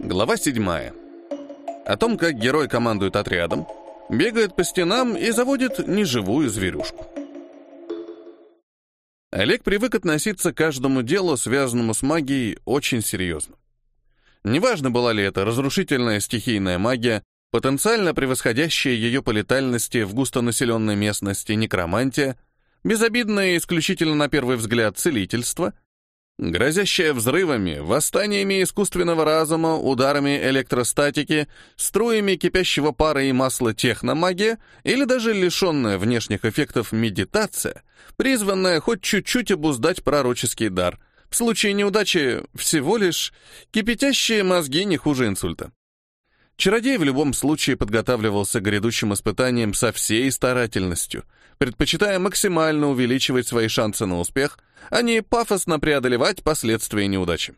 Глава 7. О том, как герой командует отрядом, бегает по стенам и заводит неживую зверюшку. Олег привык относиться к каждому делу, связанному с магией, очень серьезно. Неважно, была ли это разрушительная стихийная магия, потенциально превосходящая ее по летальности в густонаселенной местности некромантия, безобидное исключительно на первый взгляд целительство — грозящая взрывами, восстаниями искусственного разума, ударами электростатики, струями кипящего пара и масла техномагия или даже лишенная внешних эффектов медитация, призванная хоть чуть-чуть обуздать пророческий дар. В случае неудачи всего лишь кипятящие мозги не хуже инсульта. Чародей в любом случае подготавливался к грядущим испытаниям со всей старательностью, предпочитая максимально увеличивать свои шансы на успех, а не пафосно преодолевать последствия неудачи.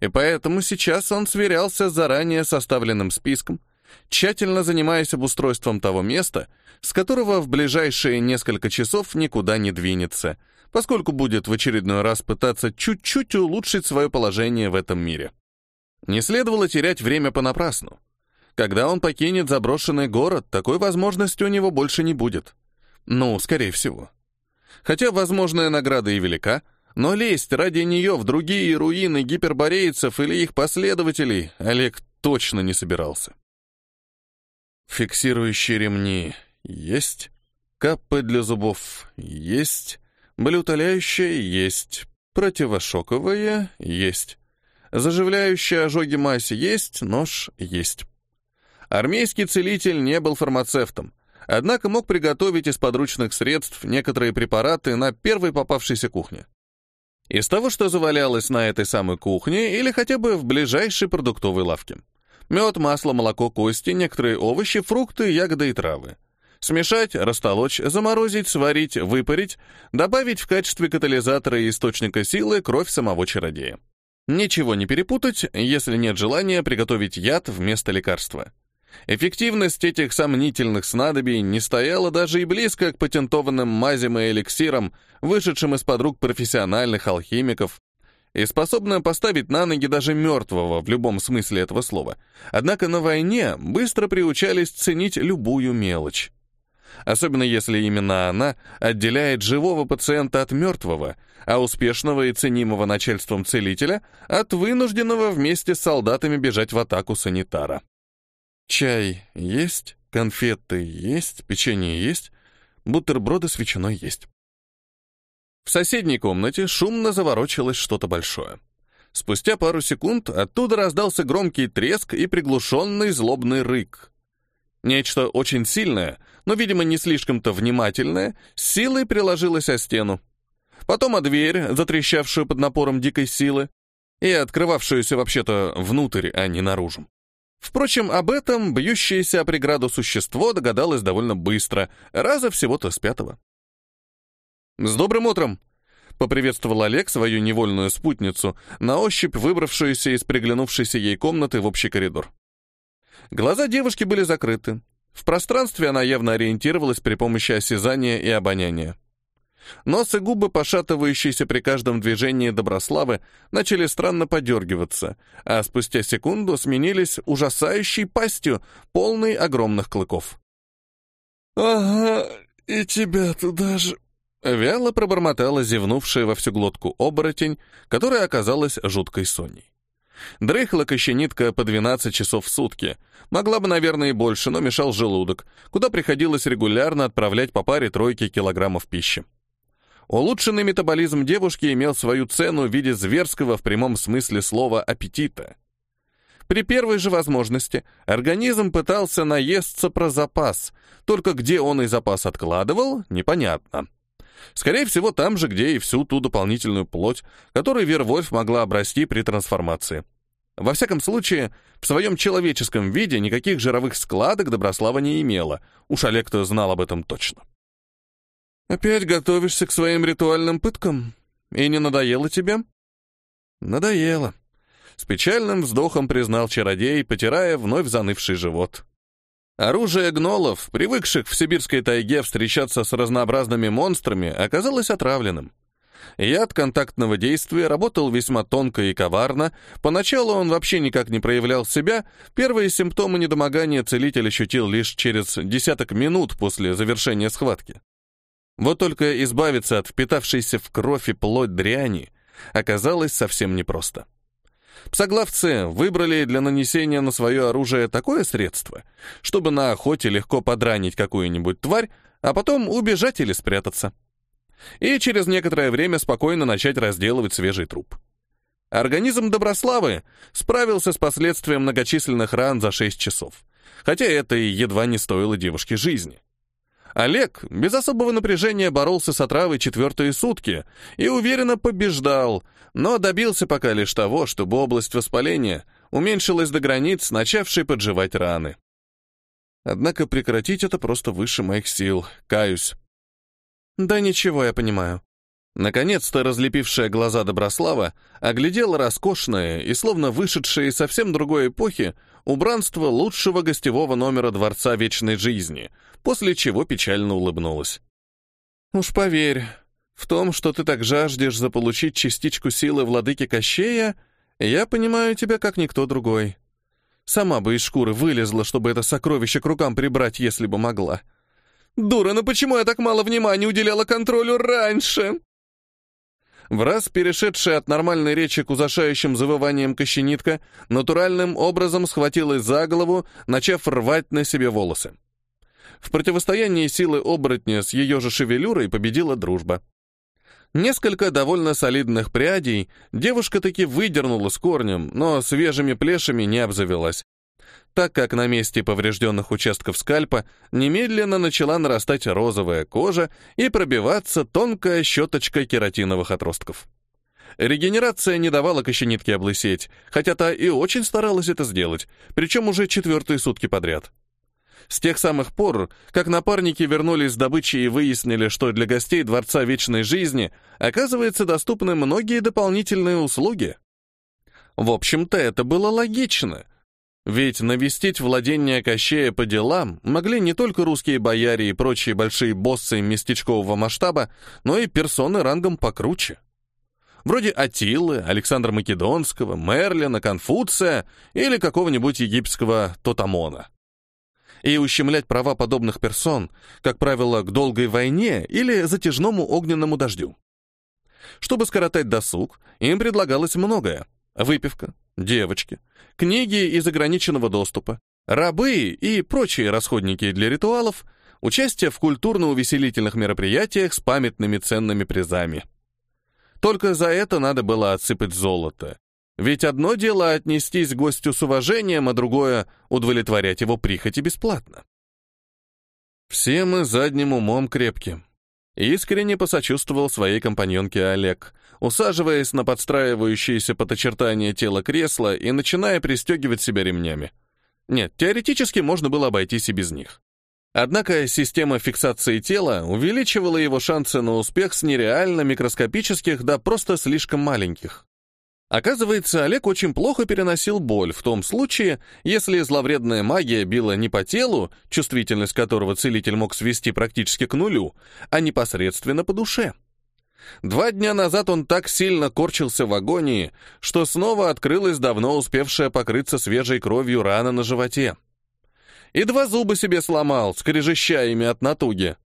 И поэтому сейчас он сверялся с заранее составленным списком, тщательно занимаясь обустройством того места, с которого в ближайшие несколько часов никуда не двинется, поскольку будет в очередной раз пытаться чуть-чуть улучшить свое положение в этом мире. Не следовало терять время понапрасну. Когда он покинет заброшенный город, такой возможности у него больше не будет. Ну, скорее всего. Хотя возможная награда и велика, но лезть ради нее в другие руины гиперборейцев или их последователей Олег точно не собирался. Фиксирующие ремни есть, капы для зубов есть, болеутоляющая есть, противошоковая есть. Заживляющая ожоги мазь есть, нож есть. Армейский целитель не был фармацевтом, однако мог приготовить из подручных средств некоторые препараты на первой попавшейся кухне. Из того, что завалялось на этой самой кухне или хотя бы в ближайшей продуктовой лавке. Мед, масло, молоко, кости, некоторые овощи, фрукты, ягоды и травы. Смешать, растолочь, заморозить, сварить, выпарить, добавить в качестве катализатора и источника силы кровь самого чародея. Ничего не перепутать, если нет желания приготовить яд вместо лекарства. Эффективность этих сомнительных снадобий не стояла даже и близко к патентованным мазям и эликсирам, вышедшим из-под рук профессиональных алхимиков, и способная поставить на ноги даже мертвого в любом смысле этого слова. Однако на войне быстро приучались ценить любую мелочь особенно если именно она отделяет живого пациента от мертвого, а успешного и ценимого начальством целителя от вынужденного вместе с солдатами бежать в атаку санитара. Чай есть, конфеты есть, печенье есть, бутерброды с ветчиной есть. В соседней комнате шумно заворочилось что-то большое. Спустя пару секунд оттуда раздался громкий треск и приглушенный злобный рык. Нечто очень сильное, но, видимо, не слишком-то внимательное, силой приложилось о стену. Потом о дверь, затрещавшую под напором дикой силы, и открывавшуюся вообще-то внутрь, а не наружу. Впрочем, об этом бьющееся о преграду существо догадалось довольно быстро, раза всего-то с пятого. «С добрым утром!» — поприветствовал Олег свою невольную спутницу, на ощупь выбравшуюся из приглянувшейся ей комнаты в общий коридор. Глаза девушки были закрыты. В пространстве она явно ориентировалась при помощи осязания и обоняния. Нос и губы, пошатывающиеся при каждом движении Доброславы, начали странно подергиваться, а спустя секунду сменились ужасающей пастью, полной огромных клыков. «Ага, и тебя туда же...» Вяло пробормотала зевнувшая во всю глотку оборотень, которая оказалась жуткой Соней. Дрыхла кощенитка по 12 часов в сутки. Могла бы, наверное, и больше, но мешал желудок, куда приходилось регулярно отправлять по паре тройки килограммов пищи. Улучшенный метаболизм девушки имел свою цену в виде зверского в прямом смысле слова аппетита. При первой же возможности организм пытался наесться про запас, только где он и запас откладывал, непонятно. Скорее всего, там же, где и всю ту дополнительную плоть, которой Вервольф могла обрасти при трансформации. Во всяком случае, в своем человеческом виде никаких жировых складок Доброслава не имела. Уж Олег-то знал об этом точно. «Опять готовишься к своим ритуальным пыткам? И не надоело тебе?» «Надоело», — с печальным вздохом признал чародей, потирая вновь занывший живот. Оружие гнолов, привыкших в сибирской тайге встречаться с разнообразными монстрами, оказалось отравленным. Яд контактного действия работал весьма тонко и коварно. Поначалу он вообще никак не проявлял себя. Первые симптомы недомогания целитель ощутил лишь через десяток минут после завершения схватки. Вот только избавиться от впитавшейся в кровь и плоть дряни оказалось совсем непросто. Псоглавцы выбрали для нанесения на свое оружие такое средство, чтобы на охоте легко подранить какую-нибудь тварь, а потом убежать или спрятаться. И через некоторое время спокойно начать разделывать свежий труп. Организм Доброславы справился с последствием многочисленных ран за 6 часов, хотя это и едва не стоило девушке жизни. Олег без особого напряжения боролся с отравой четвертые сутки и уверенно побеждал, но добился пока лишь того, чтобы область воспаления уменьшилась до границ, начавшей подживать раны. Однако прекратить это просто выше моих сил, каюсь. Да ничего, я понимаю. Наконец-то разлепившая глаза Доброслава оглядела роскошное и словно вышедшее из совсем другой эпохи убранство лучшего гостевого номера Дворца Вечной Жизни, после чего печально улыбнулась. «Уж поверь, в том, что ты так жаждешь заполучить частичку силы владыки Кощея, я понимаю тебя как никто другой. Сама бы из шкуры вылезла, чтобы это сокровище к рукам прибрать, если бы могла. Дура, ну почему я так мало внимания уделяла контролю раньше?» В раз перешедшая от нормальной речи к узашающим завываниям кощенитка, натуральным образом схватилась за голову, начав рвать на себе волосы. В противостоянии силы оборотня с ее же шевелюрой победила дружба. Несколько довольно солидных прядей девушка таки выдернула с корнем, но свежими плешами не обзавелась, так как на месте поврежденных участков скальпа немедленно начала нарастать розовая кожа и пробиваться тонкая щеточка кератиновых отростков. Регенерация не давала кощенитке облысеть, хотя та и очень старалась это сделать, причем уже четвертые сутки подряд. С тех самых пор, как напарники вернулись с добычей и выяснили, что для гостей Дворца Вечной Жизни оказывается доступны многие дополнительные услуги. В общем-то, это было логично — ведь навестить владение Кощея по делам могли не только русские бояре и прочие большие боссы местечкового масштаба, но и персоны рангом покруче. Вроде Атилы, Александра Македонского, Мерлина, Конфуция или какого-нибудь египетского Тотамона. И ущемлять права подобных персон, как правило, к долгой войне или затяжному огненному дождю. Чтобы скоротать досуг, им предлагалось многое. Выпивка, девочки, книги из ограниченного доступа, рабы и прочие расходники для ритуалов, участие в культурно-увеселительных мероприятиях с памятными ценными призами. Только за это надо было отсыпать золото. Ведь одно дело отнестись к гостю с уважением, а другое — удовлетворять его прихоти бесплатно. Все мы задним умом крепки. Искренне посочувствовал своей компаньонке Олег, усаживаясь на подстраивающееся под очертания тела кресла и начиная пристегивать себя ремнями. Нет, теоретически можно было обойтись и без них. Однако система фиксации тела увеличивала его шансы на успех с нереально микроскопических до просто слишком маленьких. Оказывается, Олег очень плохо переносил боль в том случае, если зловредная магия била не по телу, чувствительность которого целитель мог свести практически к нулю, а непосредственно по душе. Два дня назад он так сильно корчился в агонии, что снова открылась давно успевшая покрыться свежей кровью рана на животе. И два зуба себе сломал, скрежеща ими от натуги.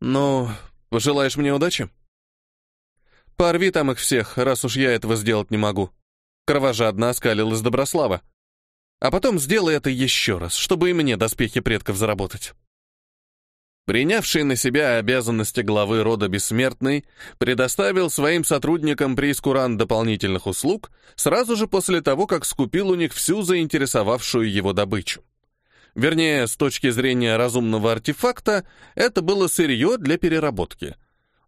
«Ну, пожелаешь мне удачи?» «Порви там их всех, раз уж я этого сделать не могу». Кровожадно оскалилась Доброслава. «А потом сделай это еще раз, чтобы и мне доспехи предков заработать». Принявший на себя обязанности главы рода Бессмертный, предоставил своим сотрудникам прейскурант дополнительных услуг сразу же после того, как скупил у них всю заинтересовавшую его добычу. Вернее, с точки зрения разумного артефакта, это было сырье для переработки,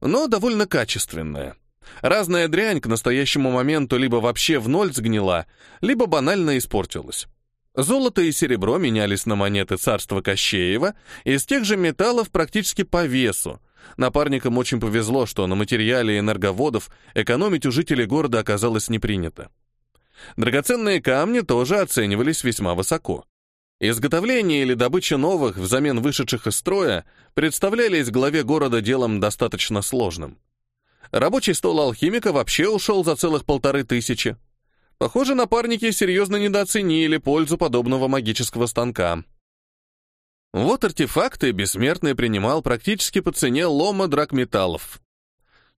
но довольно качественное. Разная дрянь к настоящему моменту либо вообще в ноль сгнила, либо банально испортилась. Золото и серебро менялись на монеты царства Кощеева из тех же металлов практически по весу. Напарникам очень повезло, что на материале энерговодов экономить у жителей города оказалось не принято. Драгоценные камни тоже оценивались весьма высоко. Изготовление или добыча новых взамен вышедших из строя представлялись главе города делом достаточно сложным. Рабочий стол алхимика вообще ушел за целых полторы тысячи. Похоже, напарники серьезно недооценили пользу подобного магического станка. Вот артефакты бессмертный принимал практически по цене лома драгметаллов.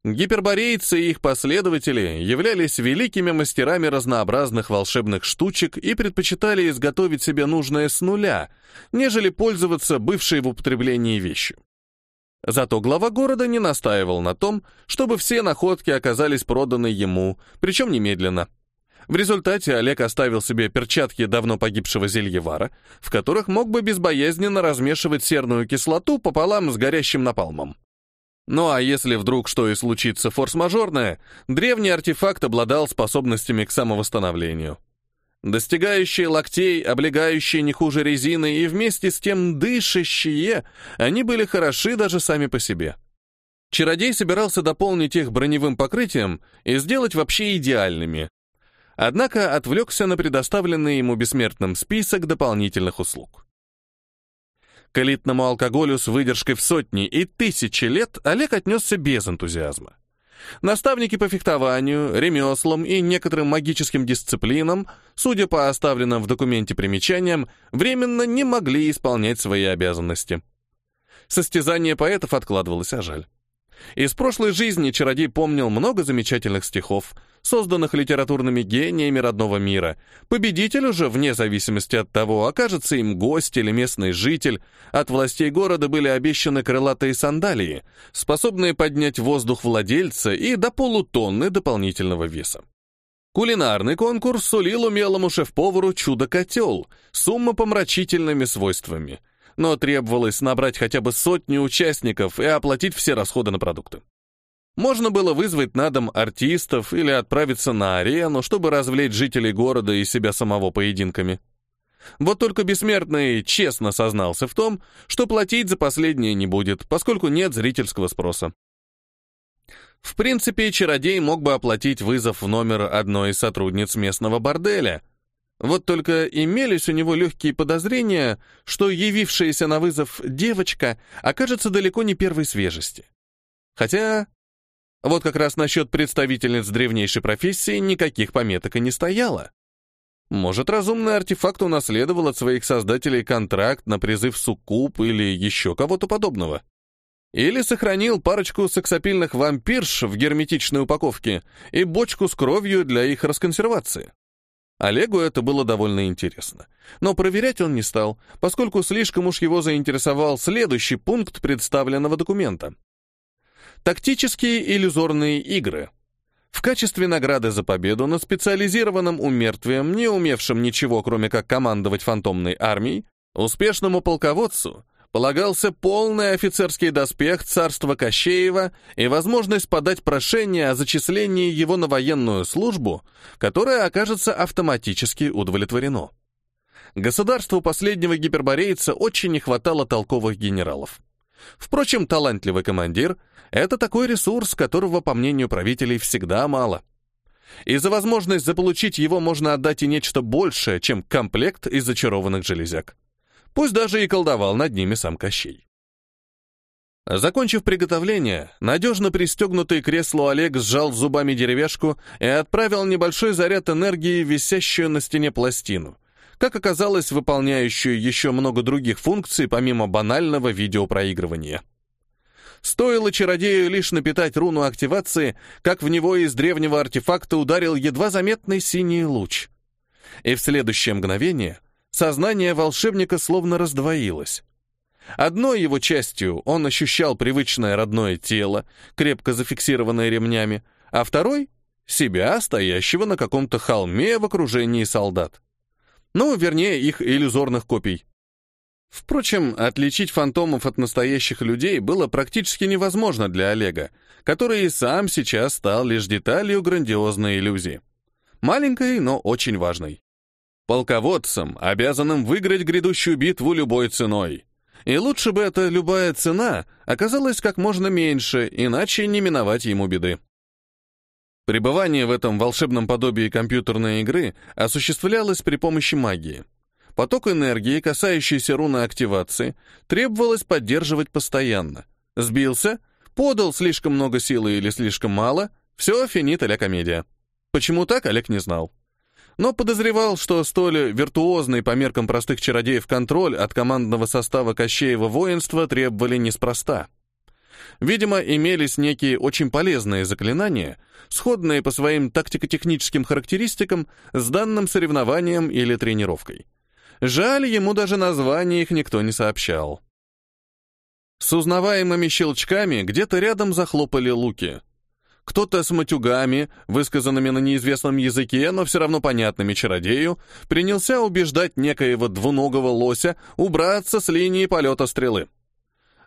Гиперборейцы и их последователи являлись великими мастерами разнообразных волшебных штучек и предпочитали изготовить себе нужное с нуля, нежели пользоваться бывшей в употреблении вещью. Зато глава города не настаивал на том, чтобы все находки оказались проданы ему, причем немедленно. В результате Олег оставил себе перчатки давно погибшего зельевара, в которых мог бы безбоязненно размешивать серную кислоту пополам с горящим напалмом. Ну а если вдруг что и случится форс-мажорное, древний артефакт обладал способностями к самовосстановлению. Достигающие локтей, облегающие не хуже резины и вместе с тем дышащие, они были хороши даже сами по себе. Чародей собирался дополнить их броневым покрытием и сделать вообще идеальными. Однако отвлекся на предоставленный ему бессмертным список дополнительных услуг. К элитному алкоголю с выдержкой в сотни и тысячи лет Олег отнесся без энтузиазма. Наставники по фехтованию, ремеслам и некоторым магическим дисциплинам, судя по оставленным в документе примечаниям, временно не могли исполнять свои обязанности. Состязание поэтов откладывалось, а жаль. Из прошлой жизни чародей помнил много замечательных стихов, созданных литературными гениями родного мира. Победитель уже, вне зависимости от того, окажется им гость или местный житель, от властей города были обещаны крылатые сандалии, способные поднять воздух владельца и до полутонны дополнительного веса. Кулинарный конкурс сулил умелому шеф-повару чудо-котел с умопомрачительными свойствами, но требовалось набрать хотя бы сотню участников и оплатить все расходы на продукты. Можно было вызвать на дом артистов или отправиться на арену, чтобы развлечь жителей города и себя самого поединками. Вот только Бессмертный честно сознался в том, что платить за последнее не будет, поскольку нет зрительского спроса. В принципе, чародей мог бы оплатить вызов в номер одной из сотрудниц местного борделя. Вот только имелись у него легкие подозрения, что явившаяся на вызов девочка окажется далеко не первой свежести. Хотя вот как раз насчет представительниц древнейшей профессии никаких пометок и не стояло. Может, разумный артефакт унаследовал от своих создателей контракт на призыв суккуб или еще кого-то подобного. Или сохранил парочку сексапильных вампирш в герметичной упаковке и бочку с кровью для их расконсервации. Олегу это было довольно интересно. Но проверять он не стал, поскольку слишком уж его заинтересовал следующий пункт представленного документа. Тактические иллюзорные игры. В качестве награды за победу над специализированным умертвием, не умевшим ничего, кроме как командовать фантомной армией, успешному полководцу полагался полный офицерский доспех царства Кощеева и возможность подать прошение о зачислении его на военную службу, которая окажется автоматически удовлетворено. Государству последнего гиперборейца очень не хватало толковых генералов. Впрочем, талантливый командир — это такой ресурс, которого, по мнению правителей, всегда мало. И за возможность заполучить его можно отдать и нечто большее, чем комплект из зачарованных железяк. Пусть даже и колдовал над ними сам Кощей. Закончив приготовление, надежно пристегнутый к креслу Олег сжал зубами деревяшку и отправил небольшой заряд энергии, висящую на стене пластину — как оказалось, выполняющую еще много других функций, помимо банального видеопроигрывания. Стоило чародею лишь напитать руну активации, как в него из древнего артефакта ударил едва заметный синий луч. И в следующее мгновение сознание волшебника словно раздвоилось. Одной его частью он ощущал привычное родное тело, крепко зафиксированное ремнями, а второй — себя, стоящего на каком-то холме в окружении солдат. Ну, вернее, их иллюзорных копий. Впрочем, отличить фантомов от настоящих людей было практически невозможно для Олега, который и сам сейчас стал лишь деталью грандиозной иллюзии. Маленькой, но очень важной. Полководцам, обязанным выиграть грядущую битву любой ценой. И лучше бы эта любая цена оказалась как можно меньше, иначе не миновать ему беды. Пребывание в этом волшебном подобии компьютерной игры осуществлялось при помощи магии. Поток энергии, касающийся руны активации, требовалось поддерживать постоянно. Сбился, Подал слишком много силы или слишком мало, все финит а комедия. Почему так, Олег не знал. Но подозревал, что столь виртуозный по меркам простых чародеев контроль от командного состава Кощеева воинства требовали неспроста. Видимо, имелись некие очень полезные заклинания, сходные по своим тактико-техническим характеристикам с данным соревнованием или тренировкой. Жаль, ему даже название их никто не сообщал. С узнаваемыми щелчками где-то рядом захлопали луки. Кто-то с матюгами, высказанными на неизвестном языке, но все равно понятными чародею, принялся убеждать некоего двуногого лося убраться с линии полета стрелы.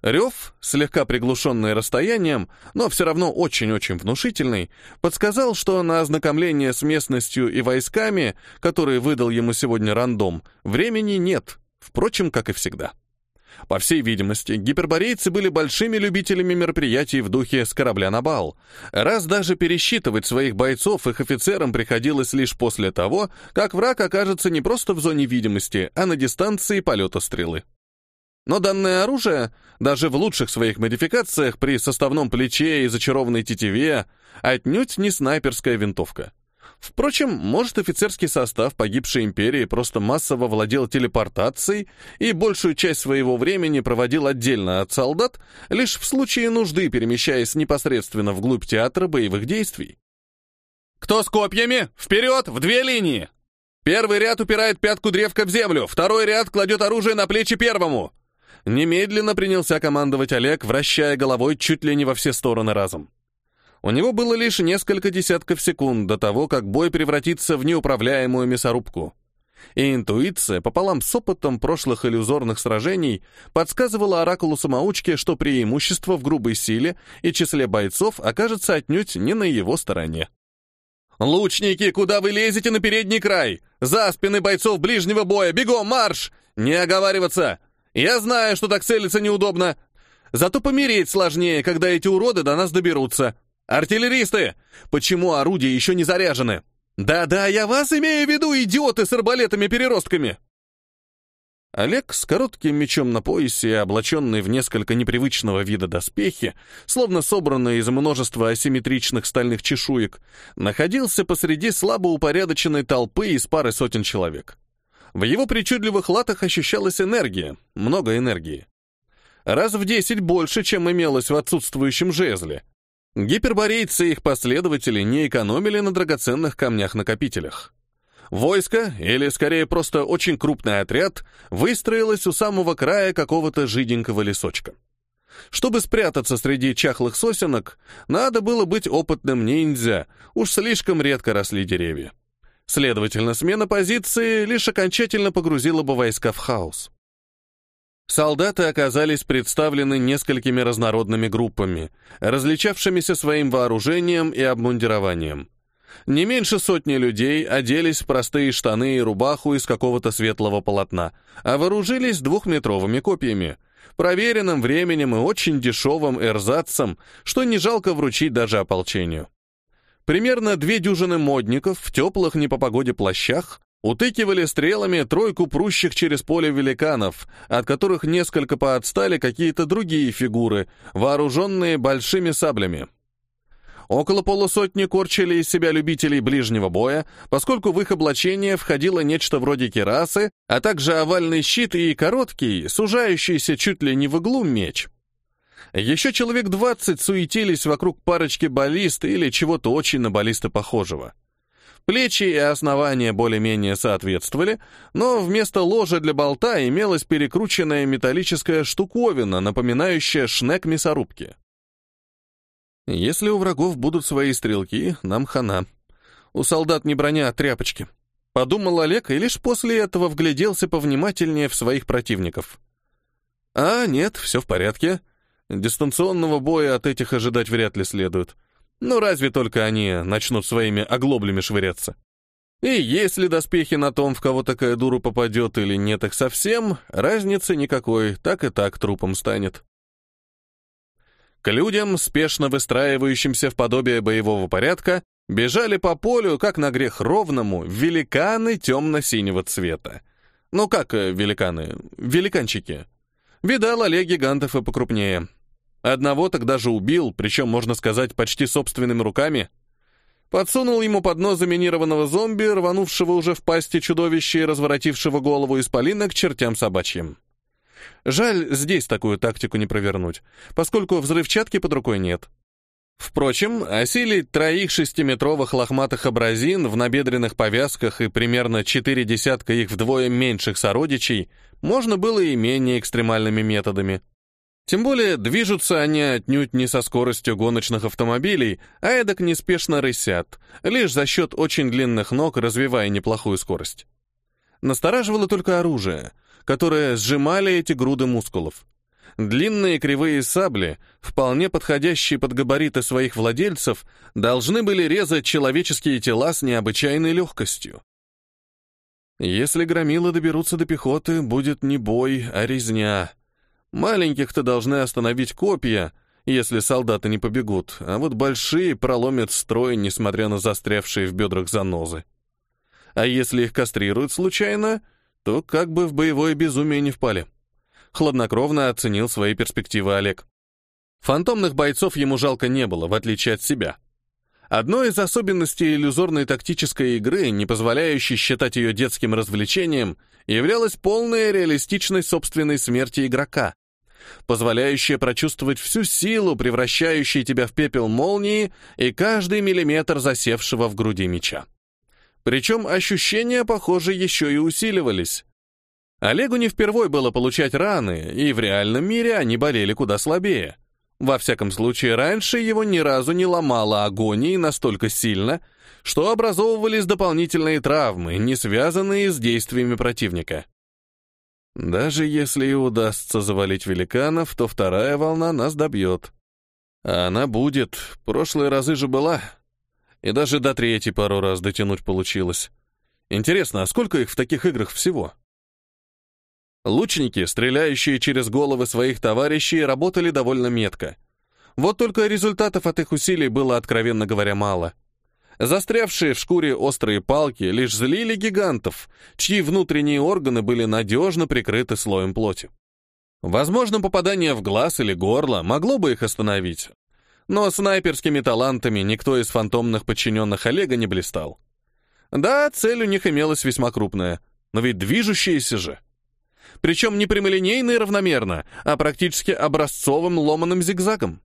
Рев, слегка приглушенный расстоянием, но все равно очень-очень внушительный, подсказал, что на ознакомление с местностью и войсками, которые выдал ему сегодня рандом, времени нет, впрочем, как и всегда. По всей видимости, гиперборейцы были большими любителями мероприятий в духе «с корабля на бал», раз даже пересчитывать своих бойцов их офицерам приходилось лишь после того, как враг окажется не просто в зоне видимости, а на дистанции полета стрелы. Но данное оружие, даже в лучших своих модификациях при составном плече и зачарованной тетиве, отнюдь не снайперская винтовка. Впрочем, может, офицерский состав погибшей империи просто массово владел телепортацией и большую часть своего времени проводил отдельно от солдат, лишь в случае нужды перемещаясь непосредственно вглубь театра боевых действий. «Кто с копьями? Вперед! В две линии!» Первый ряд упирает пятку древка в землю, второй ряд кладет оружие на плечи первому. Немедленно принялся командовать Олег, вращая головой чуть ли не во все стороны разом. У него было лишь несколько десятков секунд до того, как бой превратится в неуправляемую мясорубку. И интуиция, пополам с опытом прошлых иллюзорных сражений, подсказывала оракулу-самоучке, что преимущество в грубой силе и числе бойцов окажется отнюдь не на его стороне. «Лучники, куда вы лезете на передний край? За спины бойцов ближнего боя! Бегом, марш! Не оговариваться! Я знаю, что так целиться неудобно. Зато помереть сложнее, когда эти уроды до нас доберутся. Артиллеристы! Почему орудия еще не заряжены? Да-да, я вас имею в виду, идиоты с арбалетами-переростками!» Олег с коротким мечом на поясе и облаченный в несколько непривычного вида доспехи, словно собранные из множества асимметричных стальных чешуек, находился посреди слабо упорядоченной толпы из пары сотен человек. В его причудливых латах ощущалась энергия, много энергии. Раз в десять больше, чем имелось в отсутствующем жезле. Гиперборейцы и их последователи не экономили на драгоценных камнях-накопителях. Войско, или скорее просто очень крупный отряд, выстроилось у самого края какого-то жиденького лесочка. Чтобы спрятаться среди чахлых сосенок, надо было быть опытным ниндзя, уж слишком редко росли деревья. Следовательно, смена позиции лишь окончательно погрузила бы войска в хаос. Солдаты оказались представлены несколькими разнородными группами, различавшимися своим вооружением и обмундированием. Не меньше сотни людей оделись в простые штаны и рубаху из какого-то светлого полотна, а вооружились двухметровыми копьями, проверенным временем и очень дешевым эрзацем, что не жалко вручить даже ополчению. Примерно две дюжины модников в теплых не по погоде плащах утыкивали стрелами тройку прущих через поле великанов, от которых несколько поотстали какие-то другие фигуры, вооруженные большими саблями. Около полусотни корчили из себя любителей ближнего боя, поскольку в их облачение входило нечто вроде керасы, а также овальный щит и короткий, сужающийся чуть ли не в иглу меч. Еще человек двадцать суетились вокруг парочки баллист или чего-то очень на баллиста похожего. Плечи и основания более-менее соответствовали, но вместо ложа для болта имелась перекрученная металлическая штуковина, напоминающая шнек мясорубки. Если у врагов будут свои стрелки, нам хана. У солдат не броня, а тряпочки. Подумал Олег и лишь после этого вгляделся повнимательнее в своих противников. А, нет, все в порядке. Дистанционного боя от этих ожидать вряд ли следует. Ну, разве только они начнут своими оглоблями швыряться. И если доспехи на том, в кого такая дура попадет или нет их совсем, разницы никакой, так и так трупом станет. К людям, спешно выстраивающимся в подобие боевого порядка, бежали по полю, как на грех ровному, великаны темно-синего цвета. Ну как э, великаны? Великанчики. Видал Олег гигантов и покрупнее. Одного тогда же убил, причем, можно сказать, почти собственными руками. Подсунул ему под нос заминированного зомби, рванувшего уже в пасти чудовища и разворотившего голову исполина к чертям собачьим. Жаль, здесь такую тактику не провернуть, поскольку взрывчатки под рукой нет. Впрочем, осилить троих шестиметровых лохматых абразин в набедренных повязках и примерно четыре десятка их вдвое меньших сородичей можно было и менее экстремальными методами. Тем более движутся они отнюдь не со скоростью гоночных автомобилей, а эдак неспешно рысят, лишь за счет очень длинных ног развивая неплохую скорость. Настораживало только оружие, которое сжимали эти груды мускулов. Длинные кривые сабли, вполне подходящие под габариты своих владельцев, должны были резать человеческие тела с необычайной легкостью. Если громилы доберутся до пехоты, будет не бой, а резня. Маленьких-то должны остановить копья, если солдаты не побегут, а вот большие проломят строй, несмотря на застрявшие в бедрах занозы. А если их кастрируют случайно, то как бы в боевое безумие не впали хладнокровно оценил свои перспективы Олег. Фантомных бойцов ему жалко не было, в отличие от себя. Одной из особенностей иллюзорной тактической игры, не позволяющей считать ее детским развлечением, являлась полная реалистичность собственной смерти игрока, позволяющая прочувствовать всю силу, превращающей тебя в пепел молнии и каждый миллиметр засевшего в груди меча. Причем ощущения, похоже, еще и усиливались. Олегу не впервой было получать раны, и в реальном мире они болели куда слабее. Во всяком случае, раньше его ни разу не ломало агонии настолько сильно, что образовывались дополнительные травмы, не связанные с действиями противника. Даже если и удастся завалить великанов, то вторая волна нас добьет. А она будет, прошлые разы же была. И даже до третьей пару раз дотянуть получилось. Интересно, а сколько их в таких играх всего? Лучники, стреляющие через головы своих товарищей, работали довольно метко. Вот только результатов от их усилий было, откровенно говоря, мало. Застрявшие в шкуре острые палки лишь злили гигантов, чьи внутренние органы были надежно прикрыты слоем плоти. Возможно, попадание в глаз или горло могло бы их остановить, но снайперскими талантами никто из фантомных подчиненных Олега не блистал. Да, цель у них имелась весьма крупная, но ведь движущаяся же — причем не прямолинейно и равномерно, а практически образцовым ломаным зигзагом.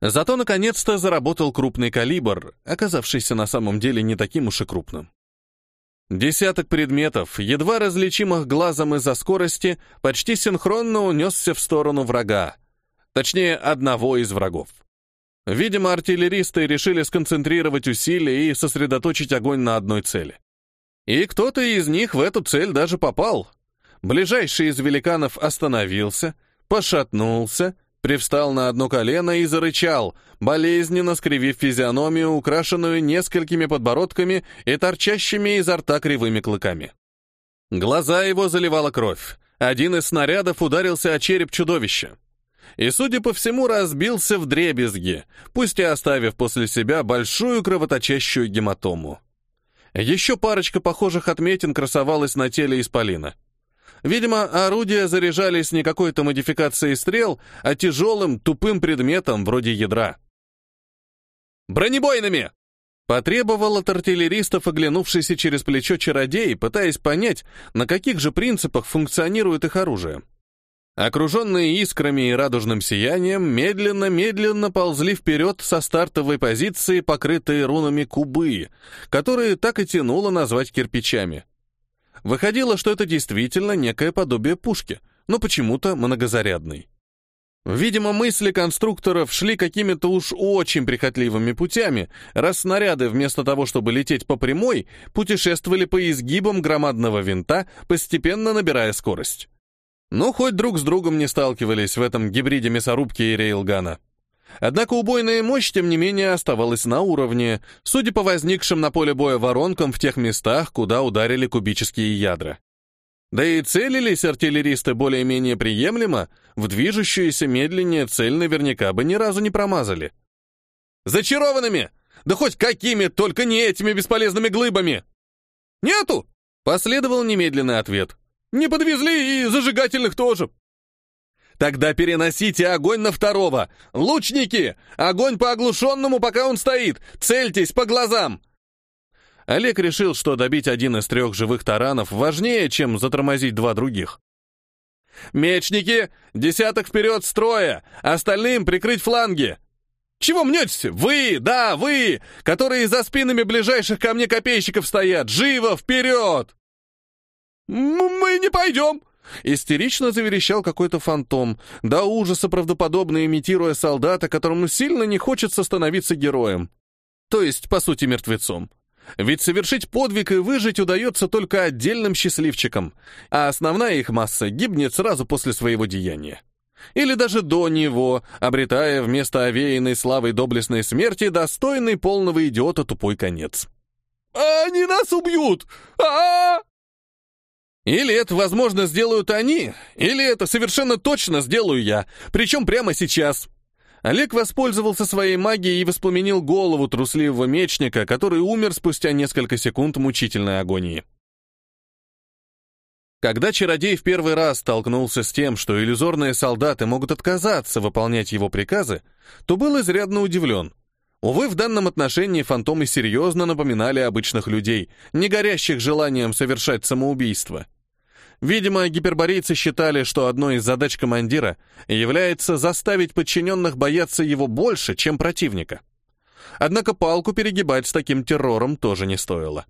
Зато наконец-то заработал крупный калибр, оказавшийся на самом деле не таким уж и крупным. Десяток предметов, едва различимых глазом из-за скорости, почти синхронно унесся в сторону врага. Точнее, одного из врагов. Видимо, артиллеристы решили сконцентрировать усилия и сосредоточить огонь на одной цели. И кто-то из них в эту цель даже попал, Ближайший из великанов остановился, пошатнулся, привстал на одно колено и зарычал, болезненно скривив физиономию, украшенную несколькими подбородками и торчащими изо рта кривыми клыками. Глаза его заливала кровь. Один из снарядов ударился о череп чудовища. И, судя по всему, разбился в дребезги, пусть и оставив после себя большую кровоточащую гематому. Еще парочка похожих отметин красовалась на теле исполина. Видимо, орудия заряжались не какой-то модификацией стрел, а тяжелым, тупым предметом вроде ядра. «Бронебойными!» Потребовал от артиллеристов, оглянувшийся через плечо чародей, пытаясь понять, на каких же принципах функционирует их оружие. Окруженные искрами и радужным сиянием, медленно-медленно ползли вперед со стартовой позиции, покрытые рунами кубы, которые так и тянуло назвать кирпичами. Выходило, что это действительно некое подобие пушки, но почему-то многозарядной. Видимо, мысли конструкторов шли какими-то уж очень прихотливыми путями, раз снаряды вместо того, чтобы лететь по прямой, путешествовали по изгибам громадного винта, постепенно набирая скорость. Ну, хоть друг с другом не сталкивались в этом гибриде мясорубки и рейлгана. Однако убойная мощь, тем не менее, оставалась на уровне, судя по возникшим на поле боя воронкам в тех местах, куда ударили кубические ядра. Да и целились артиллеристы более-менее приемлемо, в движущуюся медленнее цель наверняка бы ни разу не промазали. «Зачарованными! Да хоть какими, только не этими бесполезными глыбами!» «Нету!» — последовал немедленный ответ. «Не подвезли и зажигательных тоже!» Тогда переносите огонь на второго! Лучники! Огонь по оглушенному, пока он стоит! Цельтесь по глазам!» Олег решил, что добить один из трех живых таранов важнее, чем затормозить два других. «Мечники! Десяток вперед строя! Остальным прикрыть фланги!» «Чего мнетесь? Вы! Да, вы! Которые за спинами ближайших ко мне копейщиков стоят! Живо, вперед!» «Мы не пойдем!» Истерично заверещал какой-то фантом, до ужаса правдоподобно имитируя солдата, которому сильно не хочется становиться героем. То есть, по сути, мертвецом. Ведь совершить подвиг и выжить удается только отдельным счастливчикам, а основная их масса гибнет сразу после своего деяния. Или даже до него, обретая вместо овеянной славой доблестной смерти достойный полного идиота тупой конец. «Они нас убьют! а, -а, -а или это, возможно, сделают они, или это совершенно точно сделаю я, причем прямо сейчас. Олег воспользовался своей магией и воспламенил голову трусливого мечника, который умер спустя несколько секунд мучительной агонии. Когда чародей в первый раз столкнулся с тем, что иллюзорные солдаты могут отказаться выполнять его приказы, то был изрядно удивлен. Увы, в данном отношении фантомы серьезно напоминали обычных людей, не горящих желанием совершать самоубийство. Видимо, гиперборейцы считали, что одной из задач командира является заставить подчиненных бояться его больше, чем противника. Однако палку перегибать с таким террором тоже не стоило.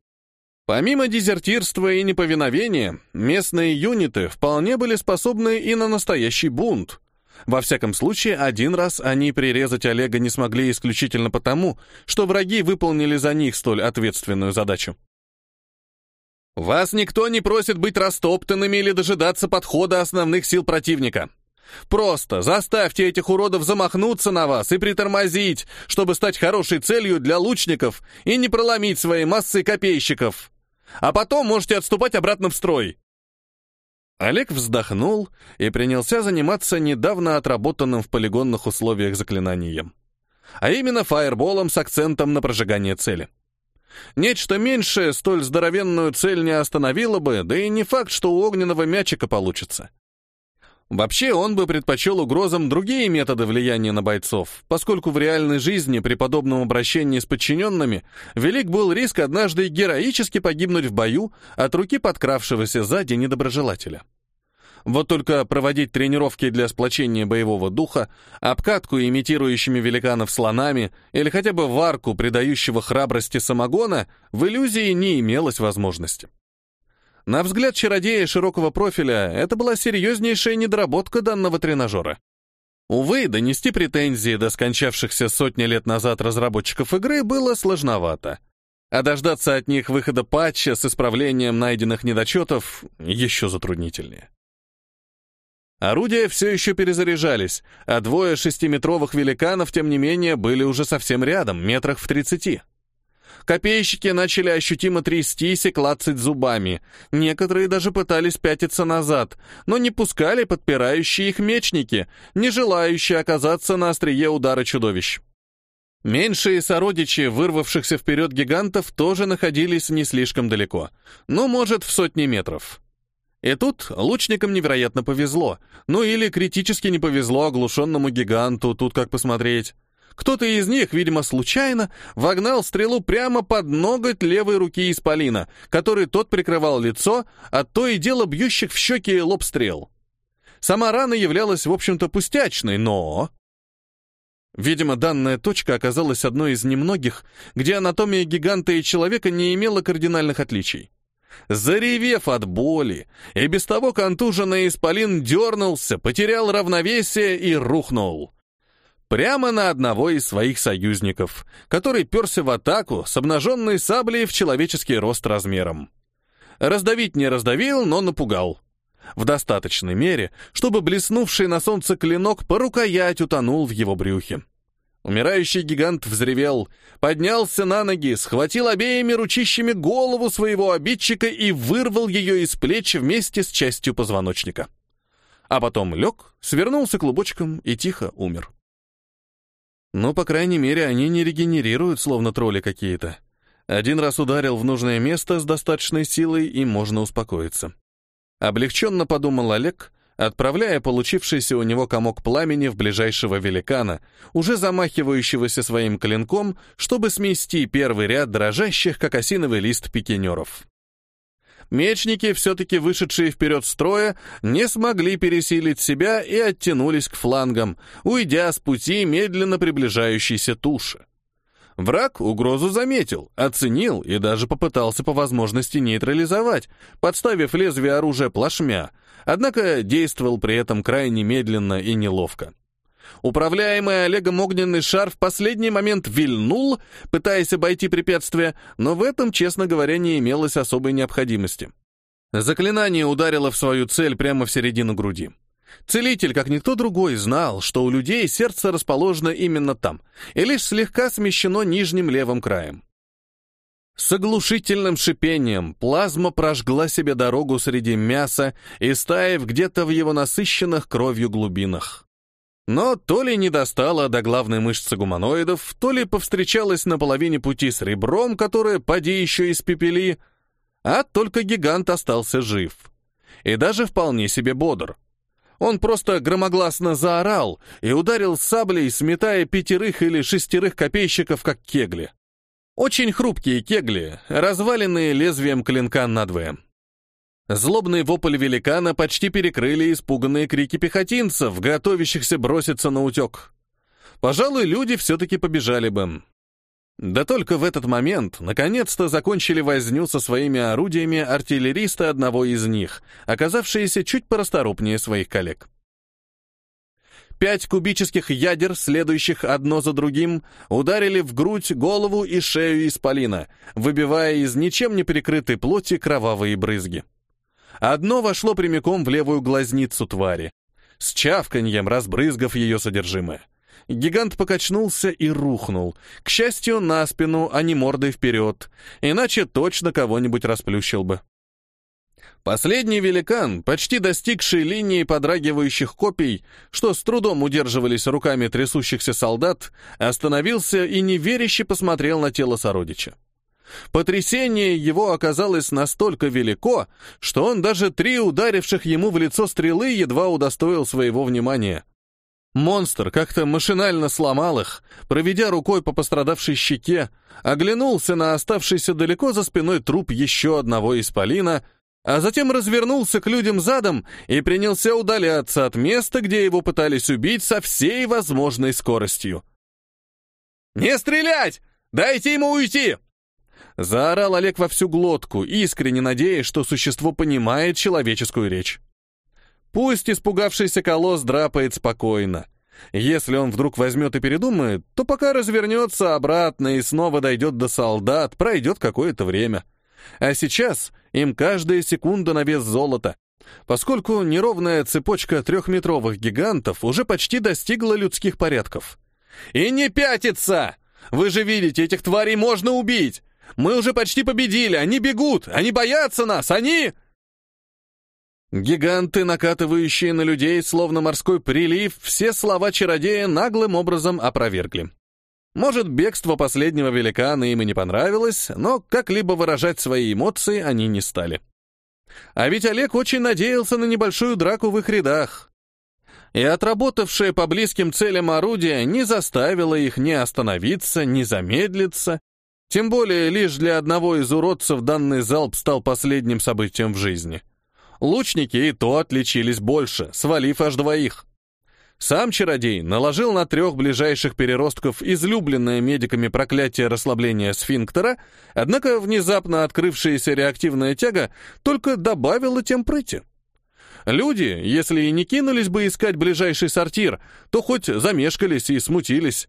Помимо дезертирства и неповиновения, местные юниты вполне были способны и на настоящий бунт. Во всяком случае, один раз они прирезать Олега не смогли исключительно потому, что враги выполнили за них столь ответственную задачу. Вас никто не просит быть растоптанными или дожидаться подхода основных сил противника. Просто заставьте этих уродов замахнуться на вас и притормозить, чтобы стать хорошей целью для лучников и не проломить своей массой копейщиков. А потом можете отступать обратно в строй. Олег вздохнул и принялся заниматься недавно отработанным в полигонных условиях заклинанием. А именно фаерболом с акцентом на прожигание цели. Нечто меньшее столь здоровенную цель не остановило бы, да и не факт, что у огненного мячика получится. Вообще, он бы предпочел угрозам другие методы влияния на бойцов, поскольку в реальной жизни при подобном обращении с подчиненными велик был риск однажды героически погибнуть в бою от руки подкравшегося сзади недоброжелателя. Вот только проводить тренировки для сплочения боевого духа, обкатку имитирующими великанов слонами или хотя бы варку, придающего храбрости самогона, в иллюзии не имелось возможности. На взгляд чародея широкого профиля, это была серьезнейшая недоработка данного тренажера. Увы, донести претензии до скончавшихся сотни лет назад разработчиков игры было сложновато. А дождаться от них выхода патча с исправлением найденных недочетов еще затруднительнее. Орудия все еще перезаряжались, а двое шестиметровых великанов, тем не менее, были уже совсем рядом, метрах в тридцати. Копейщики начали ощутимо трястись и клацать зубами. Некоторые даже пытались пятиться назад, но не пускали подпирающие их мечники, не желающие оказаться на острие удара чудовищ. Меньшие сородичи вырвавшихся вперед гигантов тоже находились не слишком далеко, но, может, в сотни метров. И тут лучникам невероятно повезло. Ну или критически не повезло оглушенному гиганту, тут как посмотреть. Кто-то из них, видимо, случайно, вогнал стрелу прямо под ноготь левой руки исполина, который тот прикрывал лицо от то и дело бьющих в щеки и лоб стрел. Сама рана являлась, в общем-то, пустячной, но... Видимо, данная точка оказалась одной из немногих, где анатомия гиганта и человека не имела кардинальных отличий. Заревев от боли, и без того контуженный исполин дернулся, потерял равновесие и рухнул. Прямо на одного из своих союзников, который перся в атаку с обнаженной саблей в человеческий рост размером. Раздавить не раздавил, но напугал. В достаточной мере, чтобы блеснувший на солнце клинок по рукоять утонул в его брюхе. Умирающий гигант взревел, поднялся на ноги, схватил обеими ручищами голову своего обидчика и вырвал ее из плеч вместе с частью позвоночника. А потом лег, свернулся клубочком и тихо умер. Ну, по крайней мере, они не регенерируют, словно тролли какие-то. Один раз ударил в нужное место с достаточной силой, и можно успокоиться. Облегченно подумал Олег, отправляя получившийся у него комок пламени в ближайшего великана, уже замахивающегося своим клинком, чтобы смести первый ряд дрожащих, как осиновый лист пикинеров. Мечники, все-таки вышедшие вперед строя, не смогли пересилить себя и оттянулись к флангам, уйдя с пути медленно приближающейся туши. Враг угрозу заметил, оценил и даже попытался по возможности нейтрализовать, подставив лезвие оружия плашмя, однако действовал при этом крайне медленно и неловко. Управляемый Олегом огненный шар в последний момент вильнул, пытаясь обойти препятствие, но в этом, честно говоря, не имелось особой необходимости. Заклинание ударило в свою цель прямо в середину груди. Целитель, как никто другой, знал, что у людей сердце расположено именно там, и лишь слегка смещено нижним левым краем. С оглушительным шипением плазма прожгла себе дорогу среди мяса и стаив где-то в его насыщенных кровью глубинах. Но то ли не достала до главной мышцы гуманоидов, то ли повстречалась на половине пути с ребром, которое поди еще испепели, а только гигант остался жив. И даже вполне себе бодр. Он просто громогласно заорал и ударил саблей, сметая пятерых или шестерых копейщиков, как кегли. Очень хрупкие кегли, разваленные лезвием клинка надвое. Злобный вопль великана почти перекрыли испуганные крики пехотинцев, готовящихся броситься на утек. Пожалуй, люди все-таки побежали бы. Да только в этот момент наконец-то закончили возню со своими орудиями артиллеристы одного из них, оказавшиеся чуть порасторопнее своих коллег. Пять кубических ядер, следующих одно за другим, ударили в грудь, голову и шею исполина, выбивая из ничем не прикрытой плоти кровавые брызги. Одно вошло прямиком в левую глазницу твари, с чавканьем разбрызгав ее содержимое. Гигант покачнулся и рухнул. К счастью, на спину, а не мордой вперед, иначе точно кого-нибудь расплющил бы. Последний великан, почти достигший линии подрагивающих копий, что с трудом удерживались руками трясущихся солдат, остановился и неверяще посмотрел на тело сородича. Потрясение его оказалось настолько велико, что он даже три ударивших ему в лицо стрелы едва удостоил своего внимания. Монстр как-то машинально сломал их, проведя рукой по пострадавшей щеке, оглянулся на оставшийся далеко за спиной труп еще одного исполина, а затем развернулся к людям задом и принялся удаляться от места, где его пытались убить со всей возможной скоростью. «Не стрелять! Дайте ему уйти!» Заорал Олег во всю глотку, искренне надеясь, что существо понимает человеческую речь. Пусть испугавшийся колосс драпает спокойно. Если он вдруг возьмет и передумает, то пока развернется обратно и снова дойдет до солдат, пройдет какое-то время. А сейчас им каждая секунда на вес золота, поскольку неровная цепочка трехметровых гигантов уже почти достигла людских порядков. «И не пятится! Вы же видите, этих тварей можно убить! Мы уже почти победили, они бегут, они боятся нас, они...» Гиганты, накатывающие на людей, словно морской прилив, все слова чародея наглым образом опровергли. Может, бегство последнего великана им и не понравилось, но как-либо выражать свои эмоции они не стали. А ведь Олег очень надеялся на небольшую драку в их рядах. И отработавшее по близким целям орудие не заставило их ни остановиться, ни замедлиться, тем более лишь для одного из уродцев данный залп стал последним событием в жизни. Лучники и то отличились больше, свалив аж двоих. Сам чародей наложил на трех ближайших переростков излюбленное медиками проклятие расслабления сфинктера, однако внезапно открывшаяся реактивная тяга только добавила тем прыти. Люди, если и не кинулись бы искать ближайший сортир, то хоть замешкались и смутились.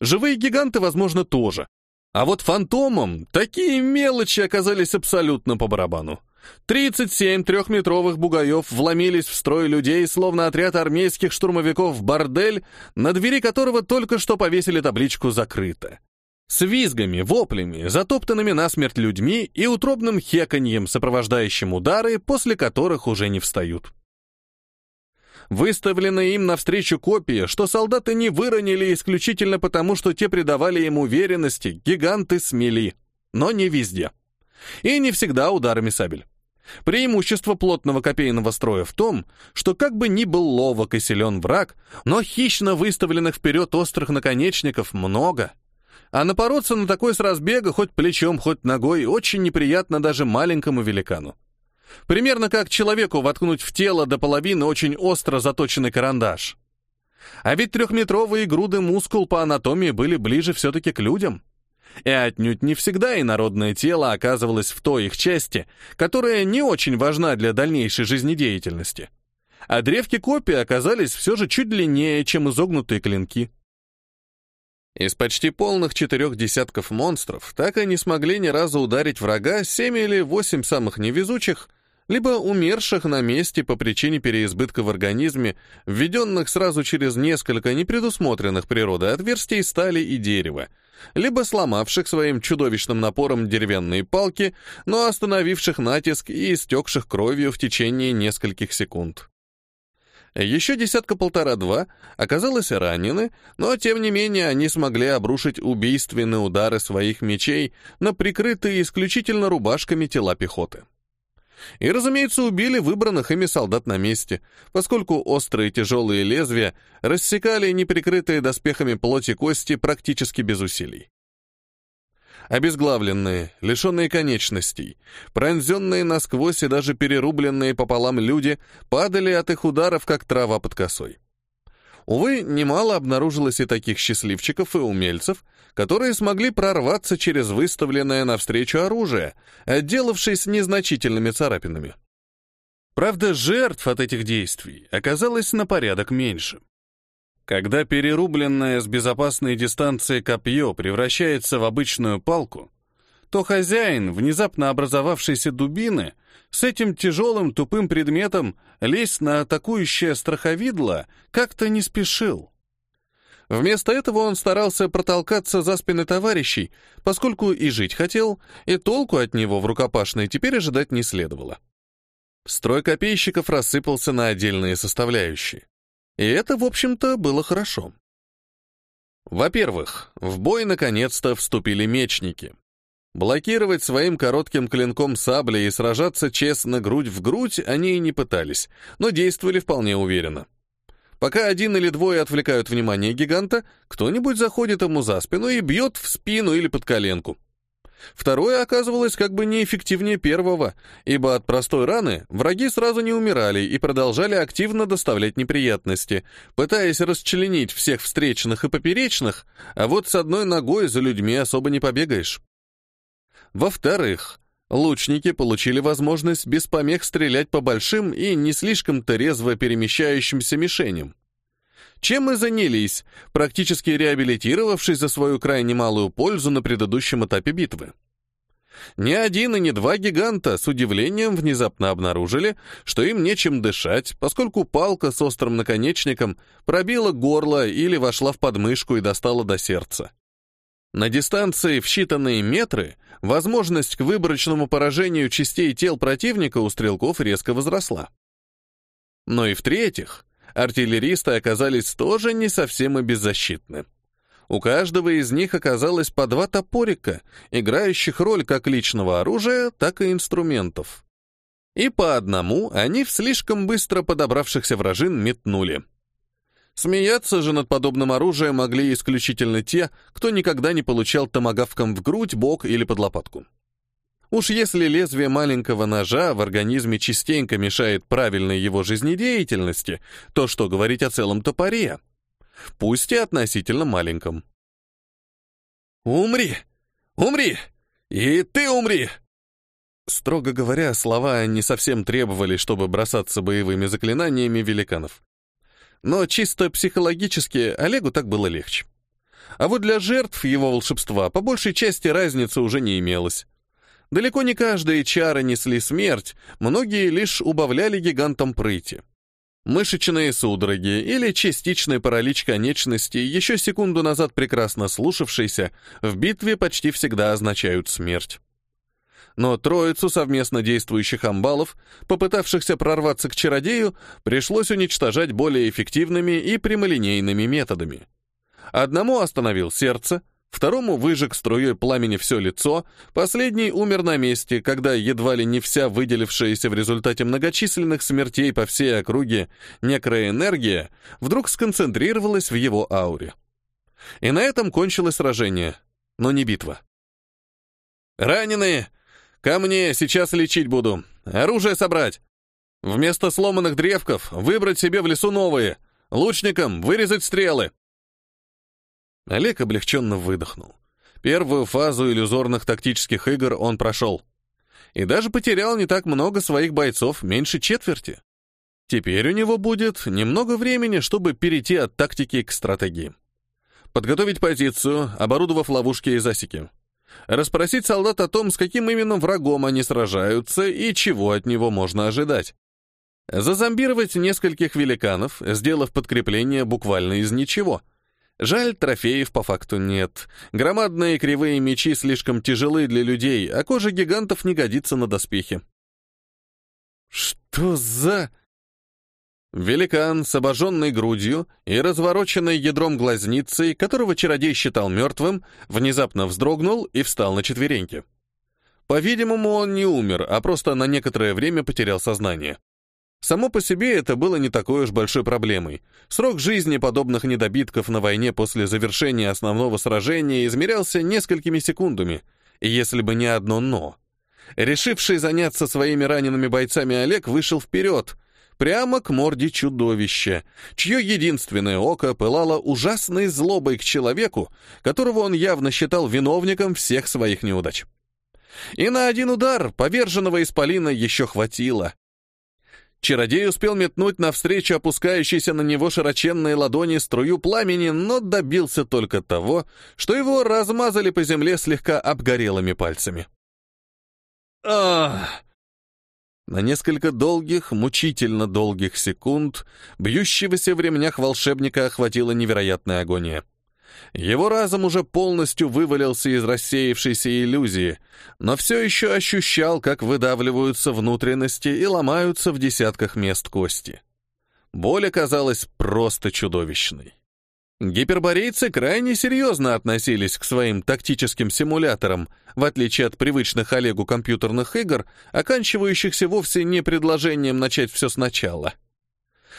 Живые гиганты, возможно, тоже. А вот фантомам такие мелочи оказались абсолютно по барабану. 37 трехметровых бугаев вломились в строй людей, словно отряд армейских штурмовиков в бордель, на двери которого только что повесили табличку «Закрыто». С визгами, воплями, затоптанными насмерть людьми и утробным хеканьем, сопровождающим удары, после которых уже не встают. Выставленные им навстречу копии, что солдаты не выронили исключительно потому, что те придавали им уверенности, гиганты смели. Но не везде. И не всегда ударами сабель. Преимущество плотного копейного строя в том, что как бы ни был ловок и силен враг, но хищно выставленных вперед острых наконечников много. А напороться на такой с разбега, хоть плечом, хоть ногой, очень неприятно даже маленькому великану. Примерно как человеку воткнуть в тело до половины очень остро заточенный карандаш. А ведь трехметровые груды мускул по анатомии были ближе все-таки к людям. И отнюдь не всегда инородное тело оказывалось в той их части, которая не очень важна для дальнейшей жизнедеятельности. А древки копии оказались все же чуть длиннее, чем изогнутые клинки. Из почти полных четырех десятков монстров так и не смогли ни разу ударить врага семь или восемь самых невезучих, либо умерших на месте по причине переизбытка в организме, введенных сразу через несколько непредусмотренных природой отверстий стали и дерева, либо сломавших своим чудовищным напором деревянные палки, но остановивших натиск и истекших кровью в течение нескольких секунд. Еще десятка-полтора-два оказалось ранены, но тем не менее они смогли обрушить убийственные удары своих мечей на прикрытые исключительно рубашками тела пехоты. И, разумеется, убили выбранных ими солдат на месте, поскольку острые тяжелые лезвия рассекали неприкрытые доспехами плоти кости практически без усилий. Обезглавленные, лишенные конечностей, пронзенные насквозь и даже перерубленные пополам люди падали от их ударов, как трава под косой. Увы, немало обнаружилось и таких счастливчиков и умельцев, которые смогли прорваться через выставленное навстречу оружие, отделавшись незначительными царапинами. Правда, жертв от этих действий оказалось на порядок меньше. Когда перерубленное с безопасной дистанции копье превращается в обычную палку, то хозяин внезапно образовавшейся дубины с этим тяжелым тупым предметом лезть на атакующее страховидло как-то не спешил. Вместо этого он старался протолкаться за спины товарищей, поскольку и жить хотел, и толку от него в рукопашной теперь ожидать не следовало. Строй копейщиков рассыпался на отдельные составляющие. И это, в общем-то, было хорошо. Во-первых, в бой наконец-то вступили мечники. Блокировать своим коротким клинком сабли и сражаться честно грудь в грудь они и не пытались, но действовали вполне уверенно. Пока один или двое отвлекают внимание гиганта, кто-нибудь заходит ему за спину и бьет в спину или под коленку. Второе оказывалось как бы неэффективнее первого, ибо от простой раны враги сразу не умирали и продолжали активно доставлять неприятности, пытаясь расчленить всех встречных и поперечных, а вот с одной ногой за людьми особо не побегаешь. Во-вторых, лучники получили возможность без помех стрелять по большим и не слишком-то резво перемещающимся мишеням. Чем мы занялись, практически реабилитировавшись за свою крайне малую пользу на предыдущем этапе битвы. Ни один и ни два гиганта с удивлением внезапно обнаружили, что им нечем дышать, поскольку палка с острым наконечником пробила горло или вошла в подмышку и достала до сердца. На дистанции в считанные метры возможность к выборочному поражению частей тел противника у стрелков резко возросла. Но и в-третьих, артиллеристы оказались тоже не совсем и беззащитны. У каждого из них оказалось по два топорика, играющих роль как личного оружия, так и инструментов. И по одному они в слишком быстро подобравшихся вражин метнули — Смеяться же над подобным оружием могли исключительно те, кто никогда не получал томагавком в грудь, бок или под лопатку. Уж если лезвие маленького ножа в организме частенько мешает правильной его жизнедеятельности, то что говорить о целом топоре? Пусть и относительно маленьком. «Умри! Умри! И ты умри!» Строго говоря, слова не совсем требовали, чтобы бросаться боевыми заклинаниями великанов но чисто психологически Олегу так было легче. А вот для жертв его волшебства по большей части разницы уже не имелось. Далеко не каждые чары несли смерть, многие лишь убавляли гигантам прыти. Мышечные судороги или частичный паралич конечностей, еще секунду назад прекрасно слушавшиеся, в битве почти всегда означают смерть но троицу совместно действующих амбалов, попытавшихся прорваться к чародею, пришлось уничтожать более эффективными и прямолинейными методами. Одному остановил сердце, Второму выжег струей пламени все лицо, последний умер на месте, когда едва ли не вся выделившаяся в результате многочисленных смертей по всей округе некроэнергия вдруг сконцентрировалась в его ауре. И на этом кончилось сражение, но не битва. «Раненые! Ко мне, сейчас лечить буду! Оружие собрать! Вместо сломанных древков выбрать себе в лесу новые! Лучникам вырезать стрелы!» Олег облегченно выдохнул. Первую фазу иллюзорных тактических игр он прошел. И даже потерял не так много своих бойцов, меньше четверти. Теперь у него будет немного времени, чтобы перейти от тактики к стратегии. Подготовить позицию, оборудовав ловушки и засеки. Расспросить солдат о том, с каким именно врагом они сражаются и чего от него можно ожидать. Зазомбировать нескольких великанов, сделав подкрепление буквально из ничего — Жаль, трофеев по факту нет. Громадные кривые мечи слишком тяжелы для людей, а кожа гигантов не годится на доспехи. Что за... Великан с обожженной грудью и развороченной ядром глазницей, которого чародей считал мертвым, внезапно вздрогнул и встал на четвереньки. По-видимому, он не умер, а просто на некоторое время потерял сознание. Само по себе это было не такой уж большой проблемой. Срок жизни подобных недобитков на войне после завершения основного сражения измерялся несколькими секундами, если бы не одно «но». Решивший заняться своими ранеными бойцами Олег вышел вперед, прямо к морде чудовища, чье единственное око пылало ужасной злобой к человеку, которого он явно считал виновником всех своих неудач. И на один удар поверженного исполина еще хватило. Чародей успел метнуть навстречу опускающейся на него широченные ладони струю пламени, но добился только того, что его размазали по земле слегка обгорелыми пальцами. Ах! На несколько долгих, мучительно долгих секунд бьющегося в ремнях волшебника охватила невероятная агония. Его разум уже полностью вывалился из рассеявшейся иллюзии, но все еще ощущал, как выдавливаются внутренности и ломаются в десятках мест кости. Боль оказалась просто чудовищной. Гиперборейцы крайне серьезно относились к своим тактическим симуляторам, в отличие от привычных Олегу компьютерных игр, оканчивающихся вовсе не предложением начать все сначала —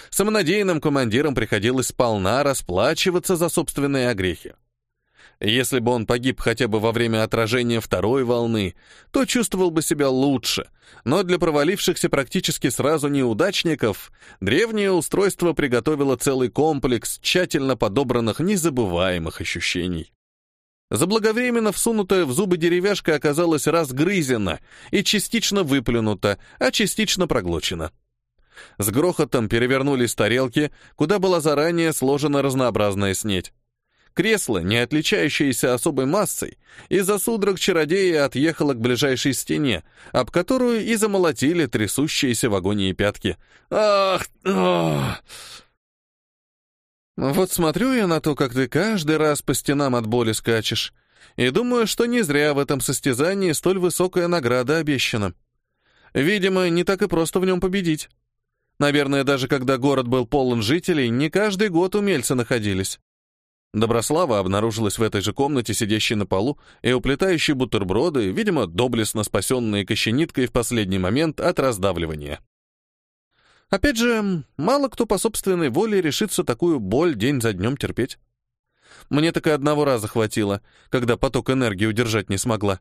самонадеянным командирам приходилось сполна расплачиваться за собственные огрехи. Если бы он погиб хотя бы во время отражения второй волны, то чувствовал бы себя лучше, но для провалившихся практически сразу неудачников древнее устройство приготовило целый комплекс тщательно подобранных незабываемых ощущений. Заблаговременно всунутая в зубы деревяшка оказалась разгрызена и частично выплюнута, а частично проглочена. С грохотом перевернулись тарелки, куда была заранее сложена разнообразная снеть. Кресло, не отличающееся особой массой, из-за судорог чародея отъехало к ближайшей стене, об которую и замолотили трясущиеся в агонии пятки. «Ах! ах!» «Вот смотрю я на то, как ты каждый раз по стенам от боли скачешь, и думаю, что не зря в этом состязании столь высокая награда обещана. Видимо, не так и просто в нем победить». Наверное, даже когда город был полон жителей, не каждый год умельцы находились. Доброслава обнаружилась в этой же комнате, сидящей на полу, и уплетающей бутерброды, видимо, доблестно спасенные кощениткой в последний момент от раздавливания. Опять же, мало кто по собственной воле решится такую боль день за днем терпеть. Мне так и одного раза хватило, когда поток энергии удержать не смогла.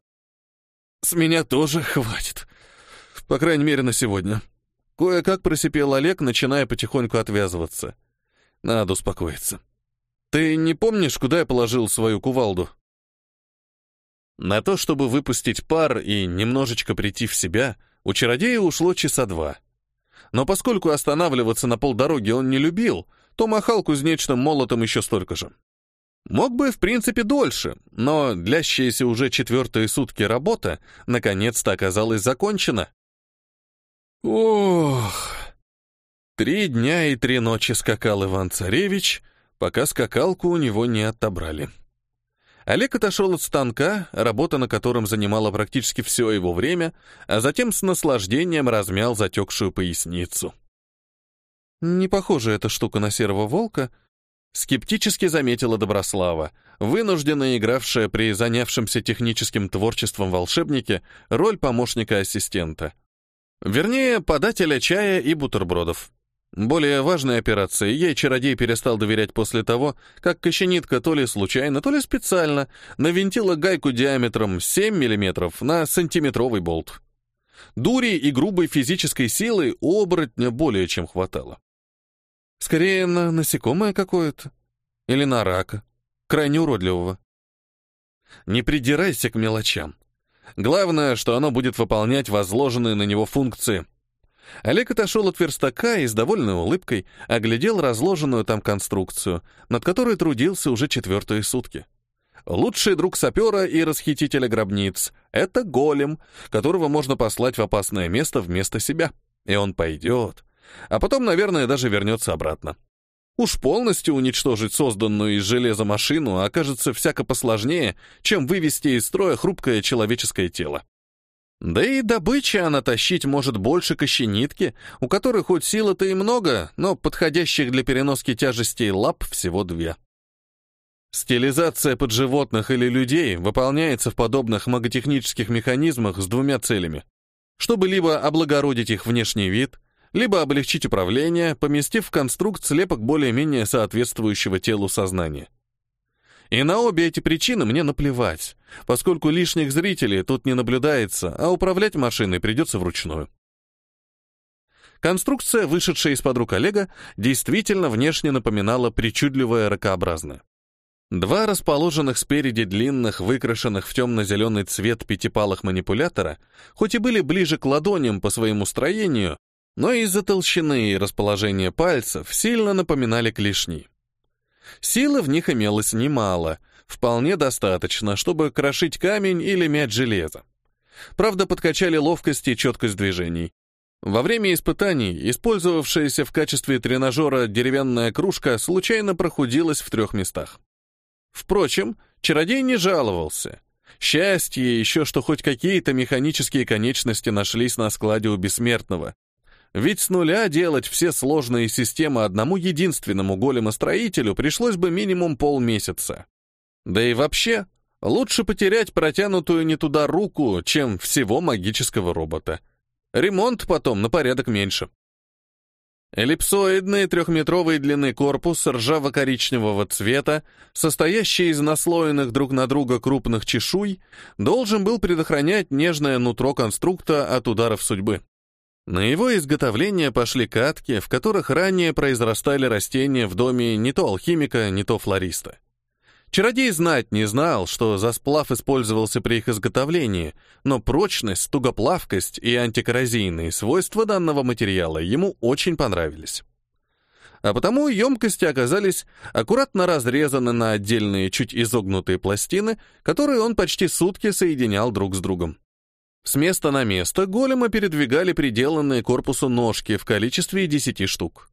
С меня тоже хватит. По крайней мере, на сегодня. Кое-как просипел Олег, начиная потихоньку отвязываться. Надо успокоиться. Ты не помнишь, куда я положил свою кувалду? На то, чтобы выпустить пар и немножечко прийти в себя, у чародея ушло часа два. Но поскольку останавливаться на полдороги он не любил, то махал кузнечным молотом еще столько же. Мог бы, в принципе, дольше, но длящаяся уже четвертые сутки работа наконец-то оказалась закончена. Ох! Три дня и три ночи скакал Иван-Царевич, пока скакалку у него не отобрали. Олег отошел от станка, работа на котором занимала практически все его время, а затем с наслаждением размял затекшую поясницу. Не похожа эта штука на серого волка. Скептически заметила Доброслава, вынужденно игравшая при занявшемся техническим творчеством волшебнике роль помощника-ассистента. Вернее, подателя чая и бутербродов. Более важной операции ей чародей перестал доверять после того, как кощенитка то ли случайно, то ли специально навинтила гайку диаметром 7 мм на сантиметровый болт. Дури и грубой физической силы оборотня более чем хватало. Скорее, на насекомое какое-то. Или на рака. Крайне уродливого. Не придирайся к мелочам. Главное, что оно будет выполнять возложенные на него функции — Олег отошел от верстака и с довольной улыбкой оглядел разложенную там конструкцию, над которой трудился уже четвертые сутки. Лучший друг сапера и расхитителя гробниц — это голем, которого можно послать в опасное место вместо себя. И он пойдет. А потом, наверное, даже вернется обратно. Уж полностью уничтожить созданную из железа машину окажется всяко посложнее, чем вывести из строя хрупкое человеческое тело. Да и добычи она тащить может больше кощенитки, у которой хоть силы-то и много, но подходящих для переноски тяжестей лап всего две. Стилизация под животных или людей выполняется в подобных маготехнических механизмах с двумя целями. Чтобы либо облагородить их внешний вид, либо облегчить управление, поместив в конструкт слепок более-менее соответствующего телу сознания. И на обе эти причины мне наплевать, поскольку лишних зрителей тут не наблюдается, а управлять машиной придется вручную. Конструкция, вышедшая из-под рук Олега, действительно внешне напоминала причудливое ракообразное. Два расположенных спереди длинных, выкрашенных в темно-зеленый цвет пятипалых манипулятора, хоть и были ближе к ладоням по своему строению, но из-за толщины и расположения пальцев сильно напоминали клешни. Силы в них имелось немало, вполне достаточно, чтобы крошить камень или мять железо. Правда, подкачали ловкость и четкость движений. Во время испытаний, использовавшаяся в качестве тренажера деревянная кружка случайно прохудилась в трех местах. Впрочем, чародей не жаловался. Счастье еще, что хоть какие-то механические конечности нашлись на складе у бессмертного. Ведь с нуля делать все сложные системы одному единственному големостроителю пришлось бы минимум полмесяца. Да и вообще, лучше потерять протянутую не туда руку, чем всего магического робота. Ремонт потом на порядок меньше. Эллипсоидный трехметровой длины корпус ржаво-коричневого цвета, состоящий из наслоенных друг на друга крупных чешуй, должен был предохранять нежное нутро конструкта от ударов судьбы. На его изготовление пошли катки, в которых ранее произрастали растения в доме не то алхимика, не то флориста. Чародей знать не знал, что за сплав использовался при их изготовлении, но прочность, тугоплавкость и антикоррозийные свойства данного материала ему очень понравились. А потому емкости оказались аккуратно разрезаны на отдельные чуть изогнутые пластины, которые он почти сутки соединял друг с другом. С места на место голема передвигали приделанные корпусу ножки в количестве 10 штук.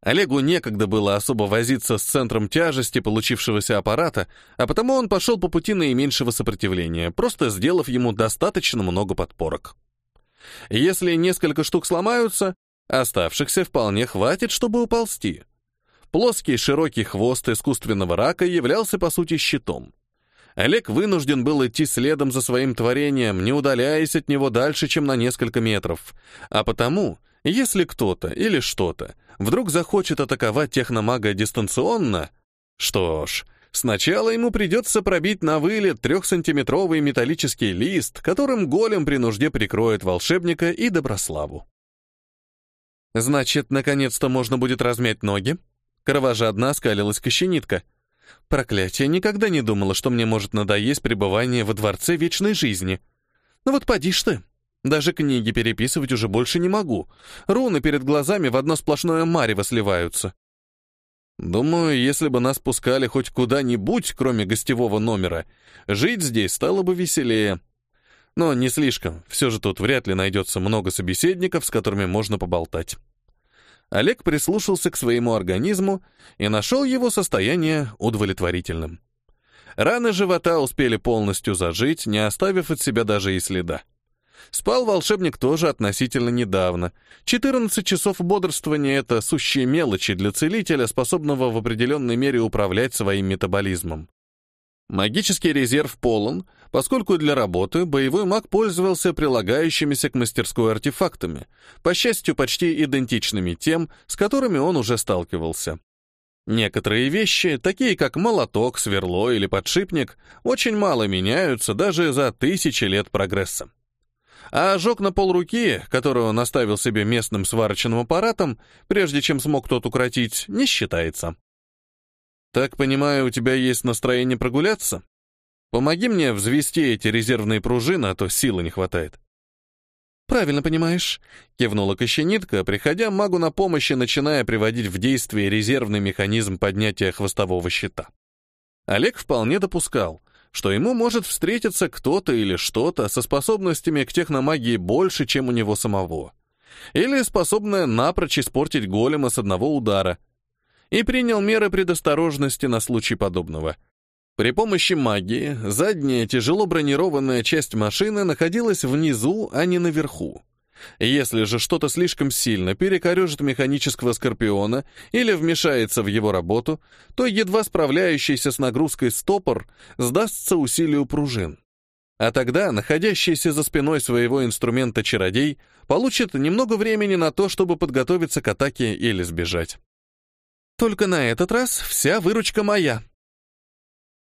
Олегу некогда было особо возиться с центром тяжести получившегося аппарата, а потому он пошел по пути наименьшего сопротивления, просто сделав ему достаточно много подпорок. Если несколько штук сломаются, оставшихся вполне хватит, чтобы уползти. Плоский широкий хвост искусственного рака являлся, по сути, щитом. Олег вынужден был идти следом за своим творением, не удаляясь от него дальше, чем на несколько метров. А потому, если кто-то или что-то вдруг захочет атаковать техномага дистанционно, что ж, сначала ему придется пробить на вылет трехсантиметровый металлический лист, которым голем при нужде прикроет волшебника и доброславу. Значит, наконец-то можно будет размять ноги? Кровожадно оскалилась кощенитка — Проклятие, никогда не думала, что мне может надоесть пребывание во дворце вечной жизни. Ну вот поди ж ты. Даже книги переписывать уже больше не могу. Руны перед глазами в одно сплошное марево сливаются. Думаю, если бы нас пускали хоть куда-нибудь, кроме гостевого номера, жить здесь стало бы веселее. Но не слишком, все же тут вряд ли найдется много собеседников, с которыми можно поболтать. Олег прислушался к своему организму и нашел его состояние удовлетворительным. Раны живота успели полностью зажить, не оставив от себя даже и следа. Спал волшебник тоже относительно недавно. 14 часов бодрствования — это сущие мелочи для целителя, способного в определенной мере управлять своим метаболизмом. Магический резерв полон, поскольку для работы боевой маг пользовался прилагающимися к мастерской артефактами, по счастью, почти идентичными тем, с которыми он уже сталкивался. Некоторые вещи, такие как молоток, сверло или подшипник, очень мало меняются даже за тысячи лет прогресса. А ожог на полруки, который он оставил себе местным сварочным аппаратом, прежде чем смог тот укротить, не считается. Так понимаю, у тебя есть настроение прогуляться? Помоги мне взвести эти резервные пружины, а то силы не хватает. «Правильно понимаешь», — кивнула Кощенитка, приходя магу на помощь и начиная приводить в действие резервный механизм поднятия хвостового щита. Олег вполне допускал, что ему может встретиться кто-то или что-то со способностями к техномагии больше, чем у него самого. Или способное напрочь испортить голема с одного удара. И принял меры предосторожности на случай подобного — при помощи магии задняя тяжело бронированная часть машины находилась внизу, а не наверху. Если же что-то слишком сильно перекорежит механического скорпиона или вмешается в его работу, то едва справляющийся с нагрузкой стопор сдастся усилию пружин. А тогда находящийся за спиной своего инструмента чародей получит немного времени на то, чтобы подготовиться к атаке или сбежать. «Только на этот раз вся выручка моя»,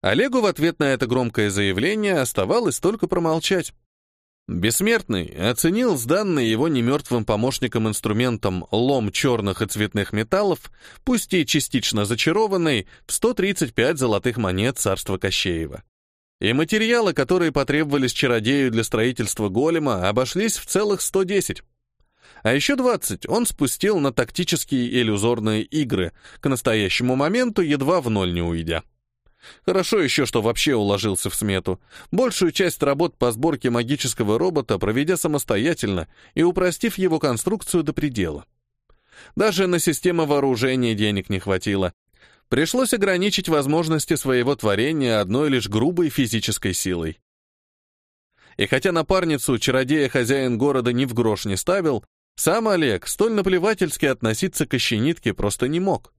Олегу в ответ на это громкое заявление оставалось только промолчать. Бессмертный оценил сданный его немертвым помощником инструментом лом черных и цветных металлов, пусть и частично зачарованный, в 135 золотых монет царства Кощеева. И материалы, которые потребовались чародею для строительства голема, обошлись в целых 110. А еще 20 он спустил на тактические иллюзорные игры, к настоящему моменту едва в ноль не уйдя. Хорошо еще, что вообще уложился в смету. Большую часть работ по сборке магического робота проведя самостоятельно и упростив его конструкцию до предела. Даже на систему вооружения денег не хватило. Пришлось ограничить возможности своего творения одной лишь грубой физической силой. И хотя напарницу чародея хозяин города ни в грош не ставил, сам Олег столь наплевательски относиться к ощенитке просто не мог.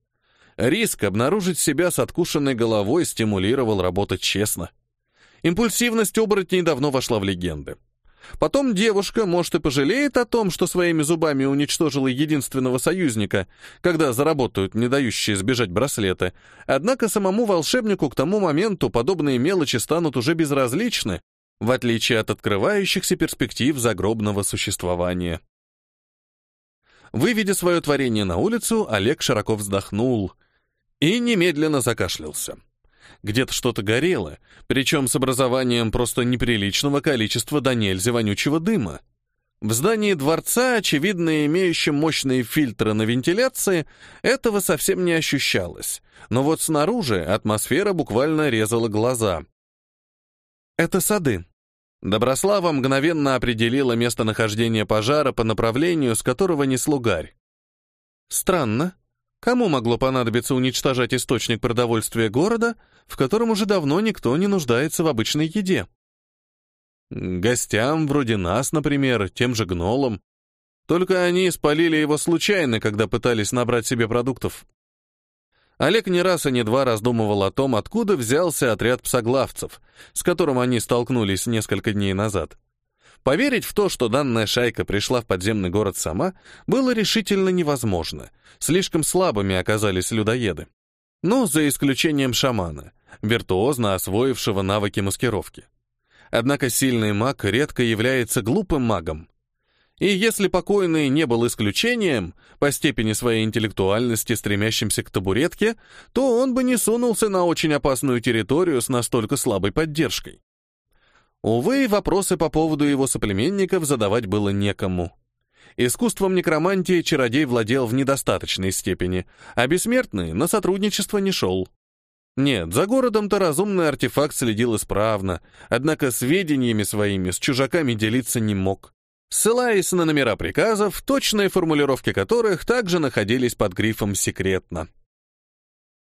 Риск обнаружить себя с откушенной головой стимулировал работать честно. Импульсивность оборотней давно вошла в легенды. Потом девушка, может, и пожалеет о том, что своими зубами уничтожила единственного союзника, когда заработают не дающие сбежать браслеты. Однако самому волшебнику к тому моменту подобные мелочи станут уже безразличны, в отличие от открывающихся перспектив загробного существования. Выведя свое творение на улицу, Олег широко вздохнул — и немедленно закашлялся. Где-то что-то горело, причем с образованием просто неприличного количества до нельзя вонючего дыма. В здании дворца, очевидно имеющем мощные фильтры на вентиляции, этого совсем не ощущалось, но вот снаружи атмосфера буквально резала глаза. «Это сады», Доброслава мгновенно определила местонахождение пожара по направлению, с которого несло гарь. Странно. Кому могло понадобиться уничтожать источник продовольствия города, в котором уже давно никто не нуждается в обычной еде? Гостям, вроде нас, например, тем же гнолам. Только они спалили его случайно, когда пытались набрать себе продуктов. Олег не раз и не два раздумывал о том, откуда взялся отряд псоглавцев, с которым они столкнулись несколько дней назад. Поверить в то, что данная шайка пришла в подземный город сама, было решительно невозможно. Слишком слабыми оказались людоеды. Но за исключением шамана, виртуозно освоившего навыки маскировки. Однако сильный маг редко является глупым магом. И если покойный не был исключением, по степени своей интеллектуальности, стремящимся к табуретке, то он бы не сунулся на очень опасную территорию с настолько слабой поддержкой. Увы, вопросы по поводу его соплеменников задавать было некому. Искусством некромантии чародей владел в недостаточной степени, а бессмертный на сотрудничество не шел. Нет, за городом-то разумный артефакт следил исправно, однако сведениями своими с чужаками делиться не мог, ссылаясь на номера приказов, точные формулировки которых также находились под грифом «секретно».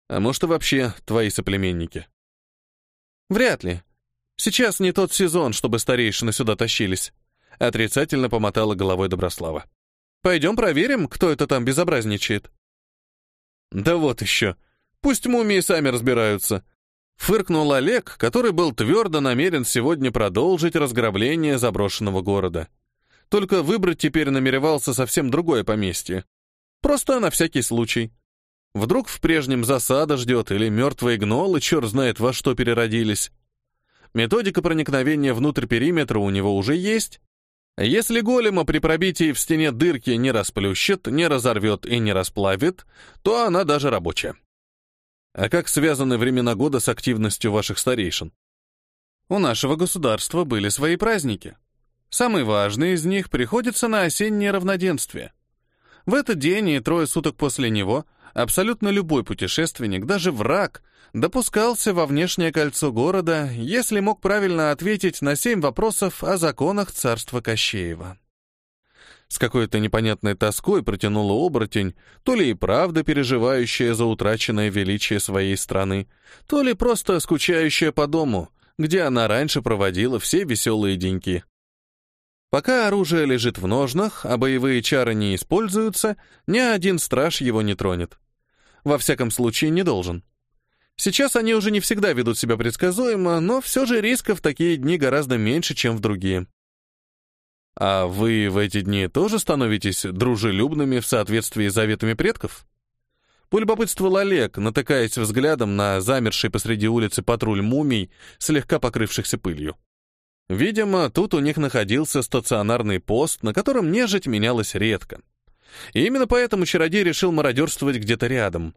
А может, и вообще твои соплеменники? Вряд ли. Сейчас не тот сезон, чтобы старейшины сюда тащились. — отрицательно помотала головой Доброслава. «Пойдем проверим, кто это там безобразничает». «Да вот еще. Пусть мумии сами разбираются», — фыркнул Олег, который был твердо намерен сегодня продолжить разграбление заброшенного города. Только выбрать теперь намеревался совсем другое поместье. Просто на всякий случай. Вдруг в прежнем засада ждет, или мертвые гнолы, черт знает во что переродились. Методика проникновения внутрь периметра у него уже есть. Если голема при пробитии в стене дырки не расплющит, не разорвет и не расплавит, то она даже рабочая. А как связаны времена года с активностью ваших старейшин? У нашего государства были свои праздники. Самый важный из них приходится на осеннее равноденствие. В этот день и трое суток после него абсолютно любой путешественник, даже враг, допускался во внешнее кольцо города, если мог правильно ответить на семь вопросов о законах царства Кощеева. С какой-то непонятной тоской протянула оборотень, то ли и правда переживающая за утраченное величие своей страны, то ли просто скучающая по дому, где она раньше проводила все веселые деньки. Пока оружие лежит в ножнах, а боевые чары не используются, ни один страж его не тронет. Во всяком случае, не должен. Сейчас они уже не всегда ведут себя предсказуемо, но все же рисков в такие дни гораздо меньше, чем в другие. А вы в эти дни тоже становитесь дружелюбными в соответствии с заветами предков? Полюбопытствовал Олег, натыкаясь взглядом на замерший посреди улицы патруль мумий, слегка покрывшихся пылью. Видимо, тут у них находился стационарный пост, на котором нежить менялась редко. И именно поэтому чародей решил мародерствовать где-то рядом.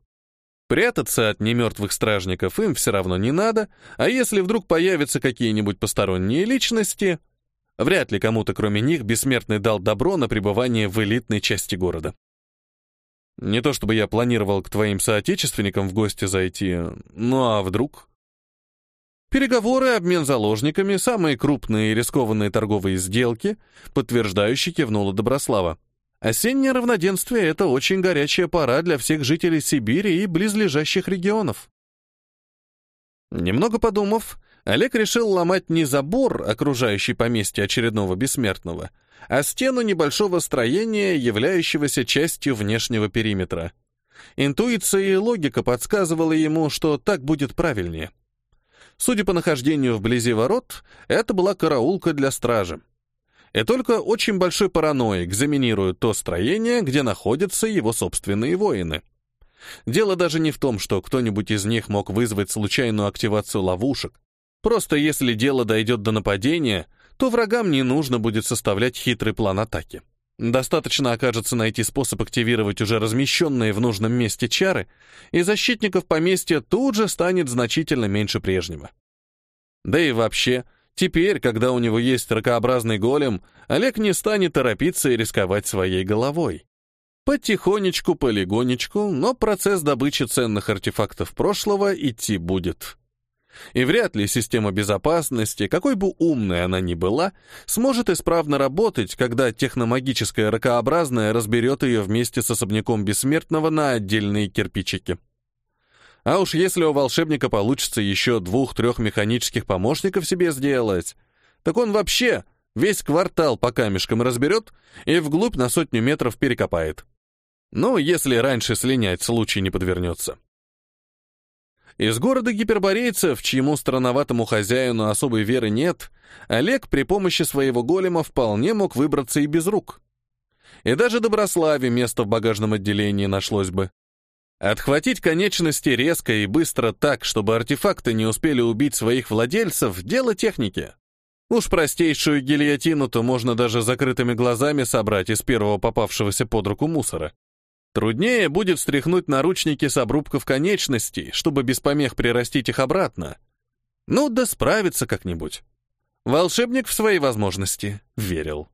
Прятаться от немертвых стражников им все равно не надо, а если вдруг появятся какие-нибудь посторонние личности, вряд ли кому-то кроме них бессмертный дал добро на пребывание в элитной части города. Не то чтобы я планировал к твоим соотечественникам в гости зайти, ну а вдруг? Переговоры, обмен заложниками, самые крупные и рискованные торговые сделки, подтверждающие кивнула Доброслава. Осеннее равноденствие — это очень горячая пора для всех жителей Сибири и близлежащих регионов. Немного подумав, Олег решил ломать не забор, окружающий поместье очередного бессмертного, а стену небольшого строения, являющегося частью внешнего периметра. Интуиция и логика подсказывала ему, что так будет правильнее. Судя по нахождению вблизи ворот, это была караулка для стражи. И только очень большой параноик заминирует то строение, где находятся его собственные воины. Дело даже не в том, что кто-нибудь из них мог вызвать случайную активацию ловушек. Просто если дело дойдет до нападения, то врагам не нужно будет составлять хитрый план атаки. Достаточно окажется найти способ активировать уже размещенные в нужном месте чары, и защитников поместья тут же станет значительно меньше прежнего. Да и вообще, теперь, когда у него есть ракообразный голем, Олег не станет торопиться и рисковать своей головой. Потихонечку, полигонечку, но процесс добычи ценных артефактов прошлого идти будет. И вряд ли система безопасности, какой бы умной она ни была, сможет исправно работать, когда техномагическая ракообразная разберет ее вместе с особняком бессмертного на отдельные кирпичики. А уж если у волшебника получится еще двух-трех механических помощников себе сделать, так он вообще весь квартал по камешкам разберет и вглубь на сотню метров перекопает. Ну, если раньше слинять случай не подвернется. Из города гиперборейцев, чьему странноватому хозяину особой веры нет, Олег при помощи своего голема вполне мог выбраться и без рук. И даже Доброславе место в багажном отделении нашлось бы. Отхватить конечности резко и быстро так, чтобы артефакты не успели убить своих владельцев — дело техники. Уж простейшую гильотину-то можно даже закрытыми глазами собрать из первого попавшегося под руку мусора. Труднее будет стряхнуть наручники с обрубков конечностей, чтобы без помех прирастить их обратно. Ну да справится как-нибудь. Волшебник в свои возможности верил.